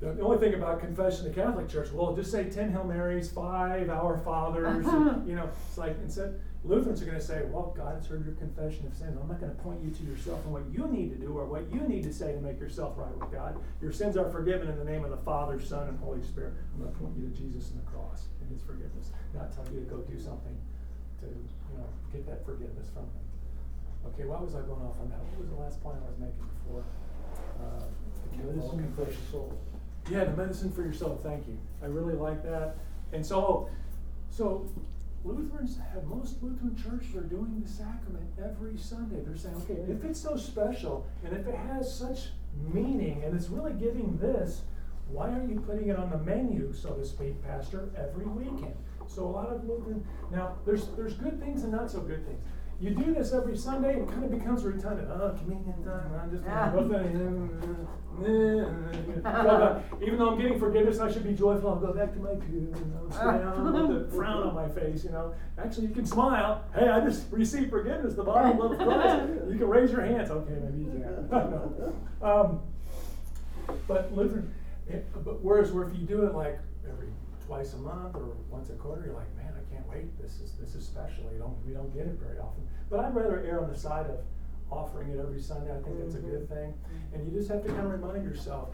the the only thing about confession in the Catholic Church, well, just say ten Hail Marys, five Our Fathers, and, you know, it's like, instead, Lutherans are gonna say, well, God has heard your confession of sin. I'm not gonna point you to yourself and what you need to do or what you need to say to make yourself right with God. Your sins are forgiven in the name of the Father, Son, and Holy Spirit. I'm gonna point you to Jesus and the cross and His forgiveness, not tell you to go do something to, you know, get that forgiveness from Him. Okay, why was I going off on that? What was the last point I was making before? Uh, Medicine for the soul. yeah, the medicine for your soul. Thank you. I really like that. And so, so Lutherans have most Lutheran churches are doing the sacrament every Sunday. They're saying, okay, if it's so special and if it has such meaning and it's really giving this, why aren't you putting it on the menu, so to speak, Pastor, every weekend? So a lot of Lutheran now there's there's good things and not so good things. You do this every Sunday, it kind of becomes redundant. Oh, communion time. I'm just gonna go through- even though I'm getting forgiveness, I should be joyful. I'll go back to my pew, you know, sit down with a frown on my face. You know, actually, you can smile. Hey, I just received forgiveness. The body of Christ. You can raise your hands. Okay, maybe you can. no. um, but Lutheran, it, but whereas where if you do it like every twice a month or once a quarter, you're like, man, I can't wait. This is this is special. You don't we don't get it very often. But I'd rather err on the side of offering it every Sunday. I think that's a good mm-hmm. thing. And you just have to kind of remind yourself,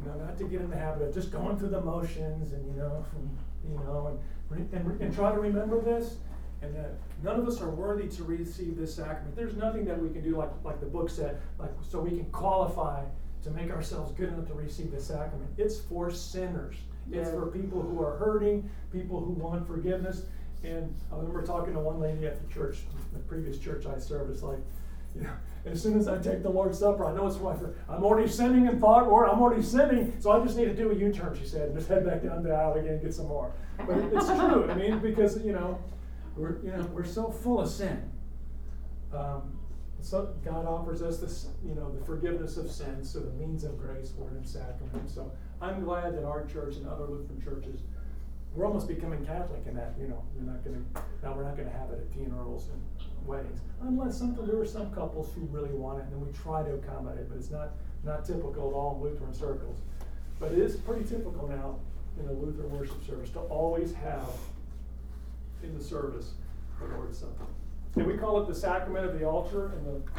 you know, not to get in the habit of just going through the motions and you know, from, you know, and and, and try to remember this. And that none of us are worthy to receive this sacrament. There's nothing that we can do, like like the book said, like so we can qualify to make ourselves good enough to receive the sacrament. It's for sinners. It's for people who are hurting, people who want forgiveness. And I remember talking to one lady at the church, the previous church I served. It's like, you know, as soon as I take the Lord's Supper, I know it's right. I'm already sinning in thought, or I'm already sinning, so I just need to do a U-turn. She said, and just head back down the aisle again and get some more. But it's true. I mean, because you know, we're you know we're so full of sin. Um, so God offers us this, you know, the forgiveness of sins, so the means of grace, word and sacrament. So I'm glad that our church and other Lutheran churches, we're almost becoming Catholic in that, you know, we're not gonna, now we're not gonna have it at funerals and weddings. Unless there are some couples who really want it, and then we try to accommodate, it, but it's not, not typical at all in Lutheran circles. But it is pretty typical now in a Lutheran worship service to always have in the service the Lord's Supper. And we call it the sacrament of the altar and the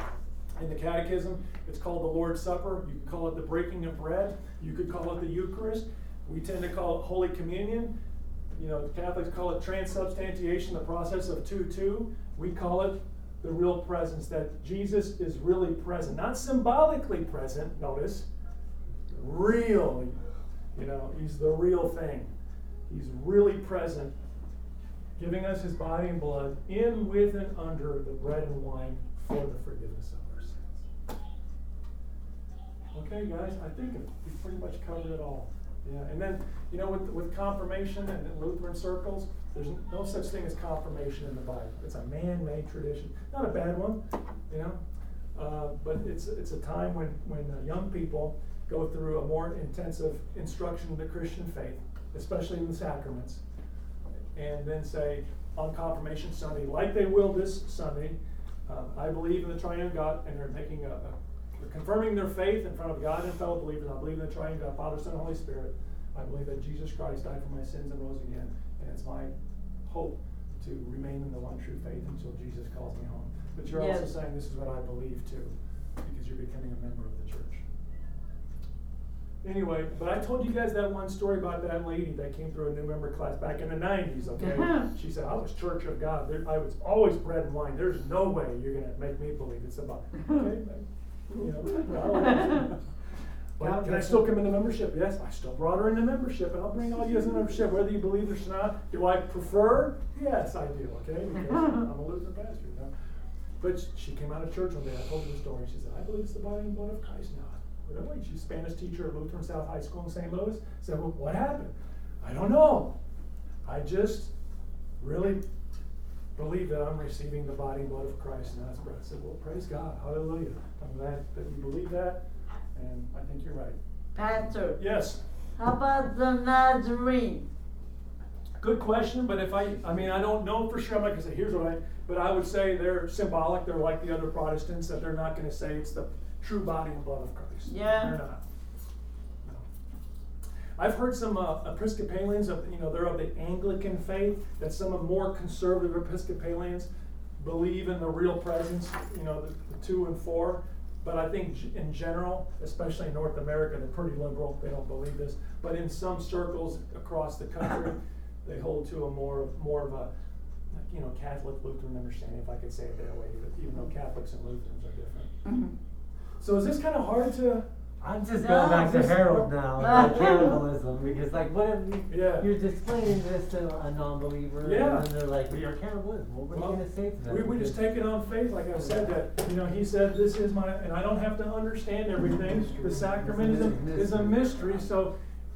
in the catechism. It's called the Lord's Supper. You can call it the breaking of bread. You could call it the Eucharist. We tend to call it Holy Communion. You know, the Catholics call it transubstantiation, the process of 2 2. We call it the real presence, that Jesus is really present. Not symbolically present, notice, real. You know, he's the real thing. He's really present giving us his body and blood in, with, and under the bread and wine for the forgiveness of. Okay, guys, I think we pretty much covered it all. Yeah, and then, you know, with, with confirmation and Lutheran circles, there's no such thing as confirmation in the Bible. It's a man-made tradition. Not a bad one, you know, uh, but it's, it's a time when, when uh, young people go through a more intensive instruction in the Christian faith, especially in the sacraments and then say on confirmation Sunday, like they will this Sunday, um, I believe in the triune God, and they're making a, a they're confirming their faith in front of God and fellow believers. I believe in the triune God, Father, Son, and Holy Spirit. I believe that Jesus Christ died for my sins and rose again, and it's my hope to remain in the one true faith until Jesus calls me home. But you're also saying this is what I believe too, because you're becoming a member of the church. Anyway, but I told you guys that one story about that lady that came through a new member class back in the nineties, okay? Uh-huh. She said, I was Church of God. There, I was always bread and wine. There's no way you're gonna make me believe it's about, okay? You know, but can I still come into membership? Yes, I still brought her into membership, and I'll bring all you guys into membership, whether you believe this or not. Do I prefer? Yes, I do, okay? Because I'm a Lutheran pastor, you know? But she came out of church one day, I told her the story, she said, I believe it's the body and blood of Christ now. really? She's a Spanish teacher at Lutheran South High School in St. Louis. I said, well, what happened? I don't know. I just really believe that I'm receiving the body and blood of Christ. And that's what I said, well, praise God. Hallelujah. I'm glad that you believe that. And I think you're right. Pastor, Yes. how about the Nazarene? Good question, but if I, I mean, I don't know for sure, I'm not gonna say, here's what I, but I would say they're symbolic, they're like the other Protestants, that they're not gonna say it's the true body and blood of Christ. Yeah. They're not. No. I've heard some uh, Episcopalians, of, you know, they're of the Anglican faith, that some of more conservative Episcopalians believe in the real presence, you know, the, the two and four. But I think in general, especially in North America, they're pretty liberal, they don't believe this. But in some circles across the country, they hold to a more, more of a, you know, Catholic Lutheran understanding, if I could say it that way, even though Catholics and Lutherans are different. So is this kind of hard to, I'm just No, going back to Harold now, about cannibalism, because like, what if you, Yeah. you're explaining this to a non-believer, Yeah. and they're like, well, you're cannibalism, well, what are Well, you gonna say to them? We, we just take it on faith, like I said, that, you know, he said, this is my, and I don't have to understand everything. The sacrament is a, mystery, so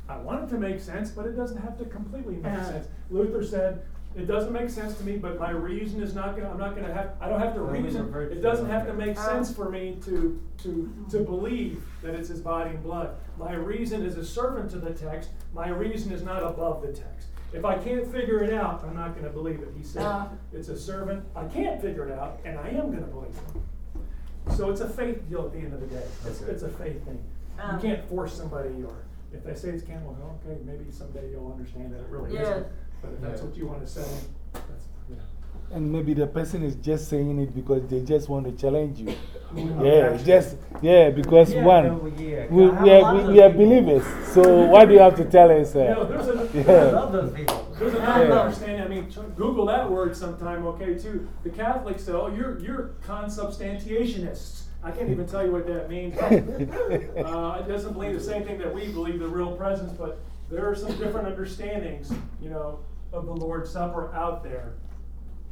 I want it to make sense, but it doesn't have to completely make Uh. sense. Luther said, it doesn't make sense to me, but my reason is not gonna, I'm not gonna have, I don't have to Well, we reason. revert to It doesn't have to make Uh. sense for me to, to, to believe that it's his body and blood. My reason is a servant to the text, my reason is not above the text. If I can't figure it out, I'm not gonna believe it. He said, Uh. it's a servant, I can't figure it out, and I am gonna believe it. So it's a faith deal at the end of the day. It's, Okay. it's a faith thing. You Um. can't force somebody, or if they say it's cannibal, okay, maybe someday you'll understand that it really Yes. isn't. But if that's what you wanna say, that's, yeah. And maybe the person is just saying it because they just want to challenge you. Yeah, just, yeah, because Yeah, one, no, yeah, we, we are, we, we are believers. So why do you have to tell us? You Uh, know, there's a, I yeah. love those people. There's another Yeah. understanding. I mean, Google that word sometime, okay? Too. The Catholics say, "Oh, you're you're consubstantiationists." I can't even tell you what that means. uh, it doesn't believe the same thing that we believe, the real presence, but there are some different understandings, you know, of the Lord's Supper out there.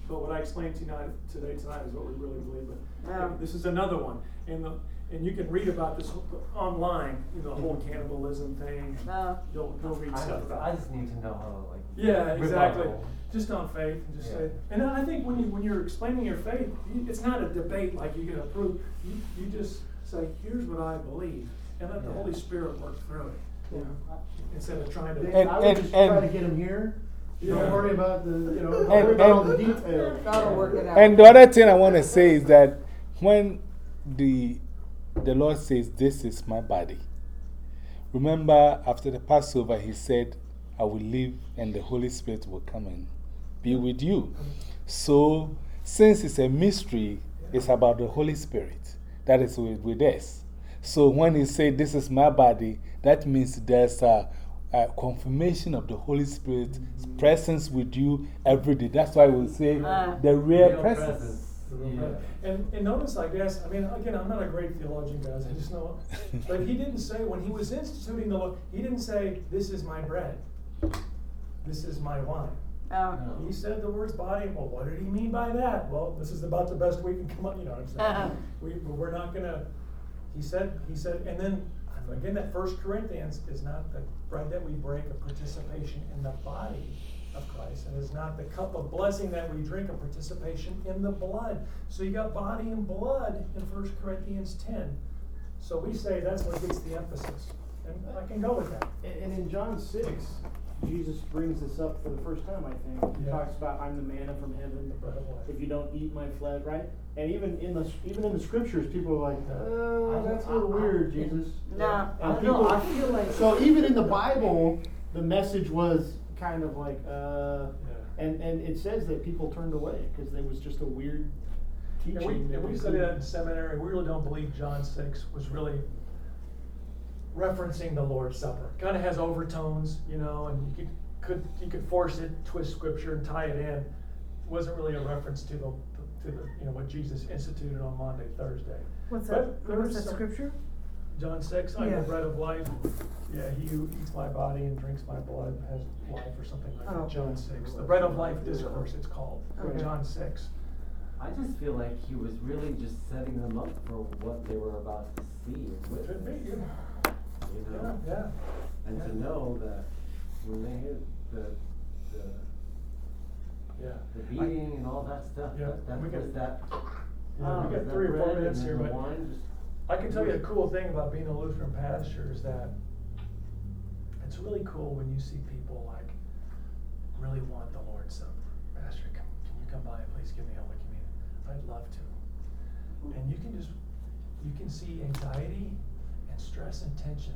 But what I explained to you tonight, today tonight is what we really believe. But Yeah. this is another one, and the and you can read about this online, you know, the whole cannibalism thing. Uh. You'll you'll read I stuff just, about. I just need to know how to like. Yeah, exactly. rebuttal. Just on faith, and just Yeah. say. And I think when you when you're explaining your faith, it's not a debate like you're gonna prove. You you just say, here's what I believe, and let the Holy Spirit work through it. You know, instead of trying to. Dave, I would And- just and- try to get him here. Yeah. Don't worry about the, you know, don't And- worry about all the details. Gotta work it out. And the other thing I want to say is that when the, the Lord says, This is my body, remember after the Passover, He said, I will leave and the Holy Spirit will come and be with you. So, since it's a mystery, it's about the Holy Spirit that is with, with us. So, when He said, This is my body, that means there's a, a confirmation of the Holy Spirit's presence with you every day. That's why we say Ah. the real, Real presence. presence. Yeah. And, and notice, I guess, I mean, again, I'm not a great theologian, guys, I just know. But he didn't say, when he was instituting the law, he didn't say, This is my bread, this is my wine. Uh. No. He said the words body. Well, what did he mean by that? Well, this is about the best we can come up. You know what I'm saying? Uh-huh. we, we're not gonna. He said. He said. And then again, that First Corinthians is not the bread that we break, a participation in the body of Christ, and is not the cup of blessing that we drink, a participation in the blood. So you got body and blood in First Corinthians ten. So we say that's what gets the emphasis, and I can go with that. And, in John six, Jesus brings this up for the first time, I think. He Yeah. talks about, I'm the manna from heaven. The bread of life. If you don't eat my flesh, right? And even in the, even in the scriptures, people are like, uh, that's a little weird, Jesus. No. I And don't know, I feel like. so even in the Bible, the message was kind of like, uh, Yeah. and, and it says that people turned away because there was just a weird teaching. And we, that and we studied that in seminary, we really don't believe John six was really referencing the Lord's Supper. Kinda has overtones, you know, and you could, could, you could force it, twist scripture and tie it in. It Wasn't really a reference to the, to the, you know, what Jesus instituted on Maundy, Thursday. What's But that, there what's was that some- scripture? John six, I'm the bread of life. Yeah, he who eats my body and drinks my blood has life or something like Oh. that. John six, the bread of life discourse it's called, Okay. John six. I just feel like he was really just setting them up for what they were about to see and Could be, witness, yeah, you yeah, know? yeah, And to know that when they hit the, the, yeah. the beating and all that stuff, Yeah, that, that we got- that. Yeah, we got um, that three or four bread minutes here, the but wine just- I can tell you a cool thing about being a Lutheran pastor is that it's really cool when you see people like really want the Lord's Supper. Pastor, come, can you come by and please give me Holy Communion? I'd love to. And you can just, you can see anxiety and stress and tension.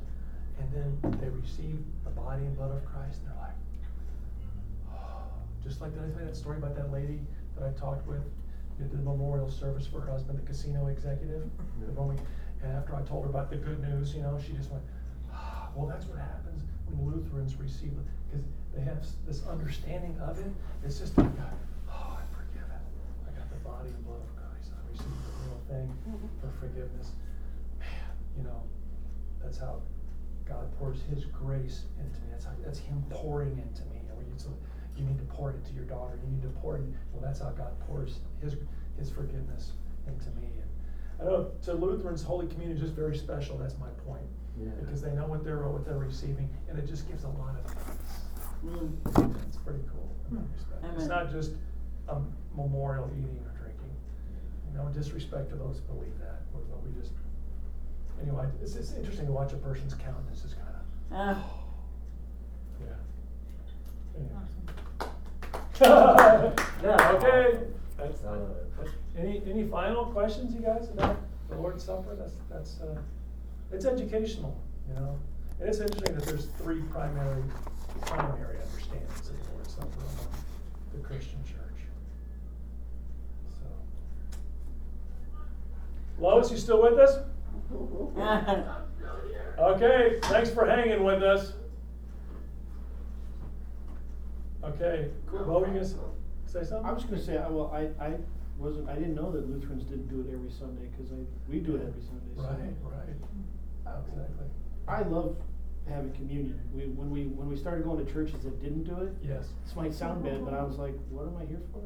And then they receive the body and blood of Christ and they're like, just like, did I tell you that story about that lady that I talked with? Did the memorial service for her husband, the casino executive? The one we, and after I told her about the good news, you know, she just went, ah, well, that's what happens when Lutherans receive it, because they have s- this understanding of it. It's just like, oh, I'm forgiven. I got the body and blood of Christ. I received the real thing for forgiveness. Man, you know, that's how God pours His grace into me. That's how, that's Him pouring into me. And when you, so you need to pour it into your daughter. You need to pour it. Well, that's how God pours His His forgiveness into me. And I know to Lutherans, Holy Communion is just very special. That's my point. Yeah. Because they know what they're what they're receiving, and it just gives a lot of peace. Mm. It's pretty cool in that respect. It's not just a memorial eating or drinking. No disrespect to those who believe that, but but we just, anyway, it's, it's interesting to watch a person's countenance just kind of, Ah, yeah. Anyway. Yeah. Okay. That's, Uh, that's, any, any final questions, you guys, about the Lord's Supper? That's, that's, uh, it's educational, you know? And it's interesting that there's three primary, primary understandings of the Lord's Supper among the Christian church. So. Lois, you still with us? Okay, thanks for hanging with us. Okay, cool. Bo, you gonna s- say something? I was gonna say, I, well, I, I wasn't, I didn't know that Lutherans didn't do it every Sunday, cause I, we do it every Sunday, so. Right, right. Exactly. I love having communion. We, when we, when we started going to churches that didn't do it, Yes. this might sound bad, but I was like, what am I here for?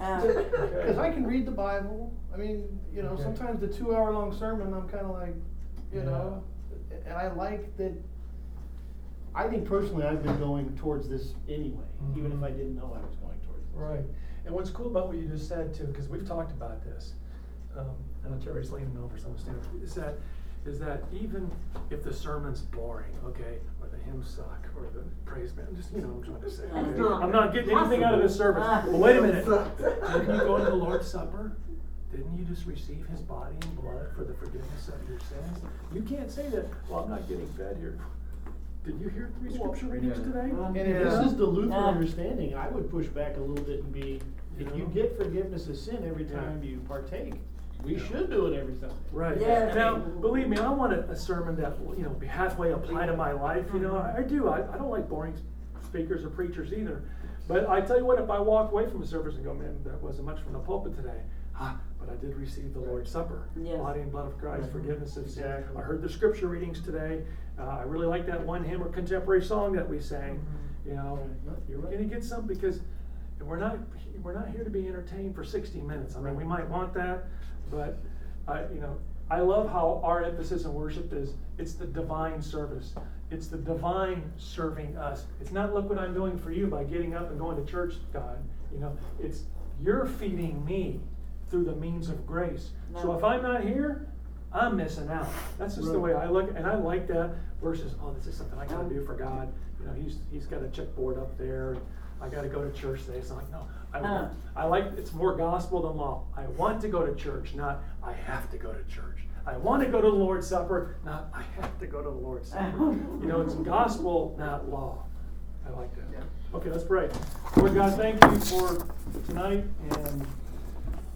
ah. Cause I can read the Bible, I mean, you know, Okay. sometimes the two hour long sermon, I'm kinda like, you Yeah. know, and I like that. I think personally, I've been going towards this anyway, even if Mhm. I didn't know I was going towards this. Right. And what's cool about what you just said too, because we've talked about this, um, I know Terry's leaning over some stuff, is that, is that even if the sermon's boring, okay, or the hymns suck, or the praise band, just, you know, what I'm trying to say. That's okay? not I'm not getting anything out of this service. Ah, Well, wait a minute. Didn't you go to the Lord's Supper? Didn't you just receive his body and blood for the forgiveness of your sins? You can't say that, well, I'm not getting fed here. Did you hear three scripture readings Yeah. today? Um, and if Yeah. this is the Lutheran Yeah. understanding, I would push back a little bit and be, if you Yeah. get forgiveness of sin every Yeah. time you partake, we Yeah. should do it every Sunday. Right. Yeah. Now, believe me, I want a, a sermon that will, you know, be halfway apply to my life. You know, mm-hmm. I, I do. I, I don't like boring speakers or preachers either. But I tell you what, if I walk away from a service and go, man, that wasn't much from the pulpit today. Ah, but I did receive the Lord's Supper, Yes. body and blood of Christ, Right. forgiveness of sin. Exactly. I heard the scripture readings today. Uh, I really like that one hymn or contemporary song that we sang. Mm-hmm. You know, Right. You're right. gonna get some because we're not we're not here to be entertained for 60 minutes. I mean, we might want that, but I, you know, I love how our emphasis in worship is it's the divine service. It's the divine serving us. It's not look what I'm doing for you by getting up and going to church, God. You know, it's you're feeding me through the means of grace. So if I'm not here, I'm missing out. That's just the way I look, and I like that versus, oh, this is something I gotta do for God. You know, he's he's got a checkboard up there. I gotta go to church today. It's like, no, I want, I like it's more gospel than law. I want to go to church, not I have to go to church. I want to go to the Lord's Supper, not I have to go to the Lord's Supper. you know, it's gospel, not law. I like that. Okay, let's pray. Lord God, thank you for tonight and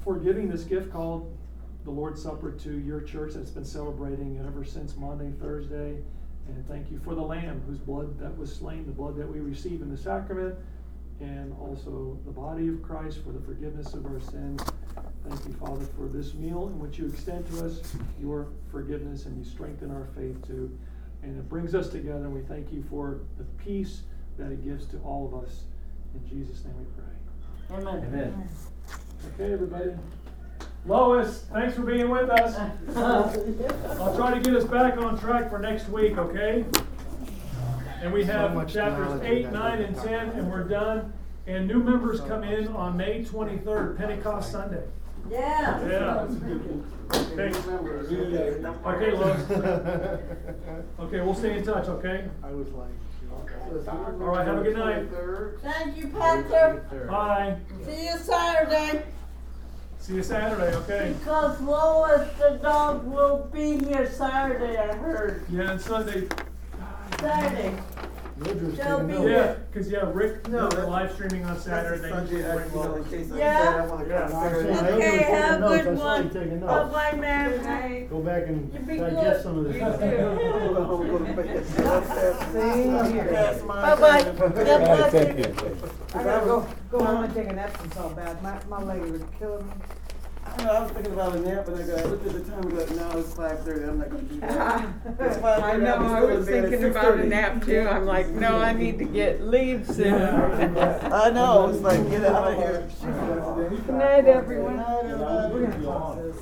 for giving this gift called the Lord's Supper to your church that's been celebrating it ever since Maundy, Thursday. And thank you for the Lamb whose blood that was slain, the blood that we receive in the sacrament, and also the body of Christ for the forgiveness of our sins. Thank you, Father, for this meal in which you extend to us your forgiveness and you strengthen our faith too. And it brings us together, and we thank you for the peace that it gives to all of us. In Jesus' name we pray. Amen. Amen. Okay, everybody. Lois, thanks for being with us. I'll try to get us back on track for next week, okay? And we have much chapters eight, nine, and ten, and we're done. And new members come in on May twenty-third, Pentecost Sunday. Yeah. Yeah. Thanks. Okay, Lois. Okay, we'll stay in touch, okay? I was like. All right, have a good night. Thank you, Pastor. Bye. See you Saturday. See you Saturday, okay? Because Lois the dog will be here Saturday, I heard. Yeah, and Sunday. Saturday. Woodruff's They'll taking be notes. Yeah, cause yeah, Rick, No, they're that's- live streaming on Saturday. Sunday, I, you know, in case I Yeah. decide I wanna Yeah. come No, I'm Okay, have a good I saw you one. taking Bye notes. bye, ma'am. Go back and You be digest some of this You stuff. too. Go home, go to bed. Same here. Pass my Bye-bye. time. God bless thank you. you. I gotta go, go home and take a nap since all bad, my, my leg was killing me. I know, I was thinking about a nap, and I got, I looked at the time, and got, now it's five thirty, I'm not gonna do that. It's I 5:30, know, I'll I was in bed at thinking about a nap too, I'm like, no, I need to get, leave soon. I know, it's like, get out of here. Good night, everyone. Good night, everybody. We're gonna talk this.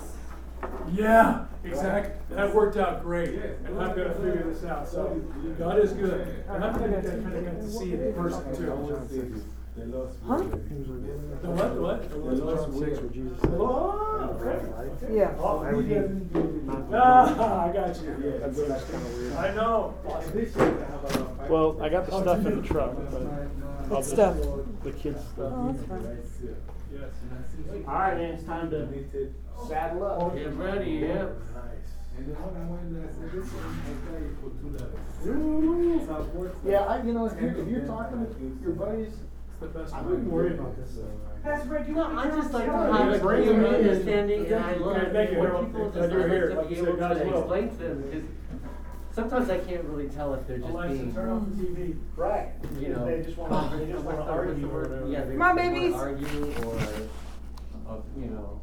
Yeah, exactly. That worked out great. And I'm gonna figure this out, so God is good. And I'm gonna get to kind of get to see it in person too. Huh? The what, the what? John six where Jesus said. Oh, okay. Yeah. Oh, I would he eat didn't- not Ah, I got you. That's, that's kinda weird. I know. Well, I got the stuff in the truck, but. What stuff? The kids' stuff. Oh, that's fine. Yes. Alright, man, it's time to saddle up. Get ready, yeah. Yeah, I, you know, if you're, if you're talking to your buddies, It's the best. I wouldn't worry about this. Pastor Brad, you No, want I to just like to tell have you? a great understanding and I Okay, love thank you, when Harold. people Glad just you're like here. to Like be you said, able God's to will. explain to them, because sometimes I can't really tell if they're just Alexa, being, turn off the TV. Right. you know, They just wanna, they just wanna what's the- what's the argue or word? whatever. Yeah, they Come on, just wanna babies. argue or, uh, you know,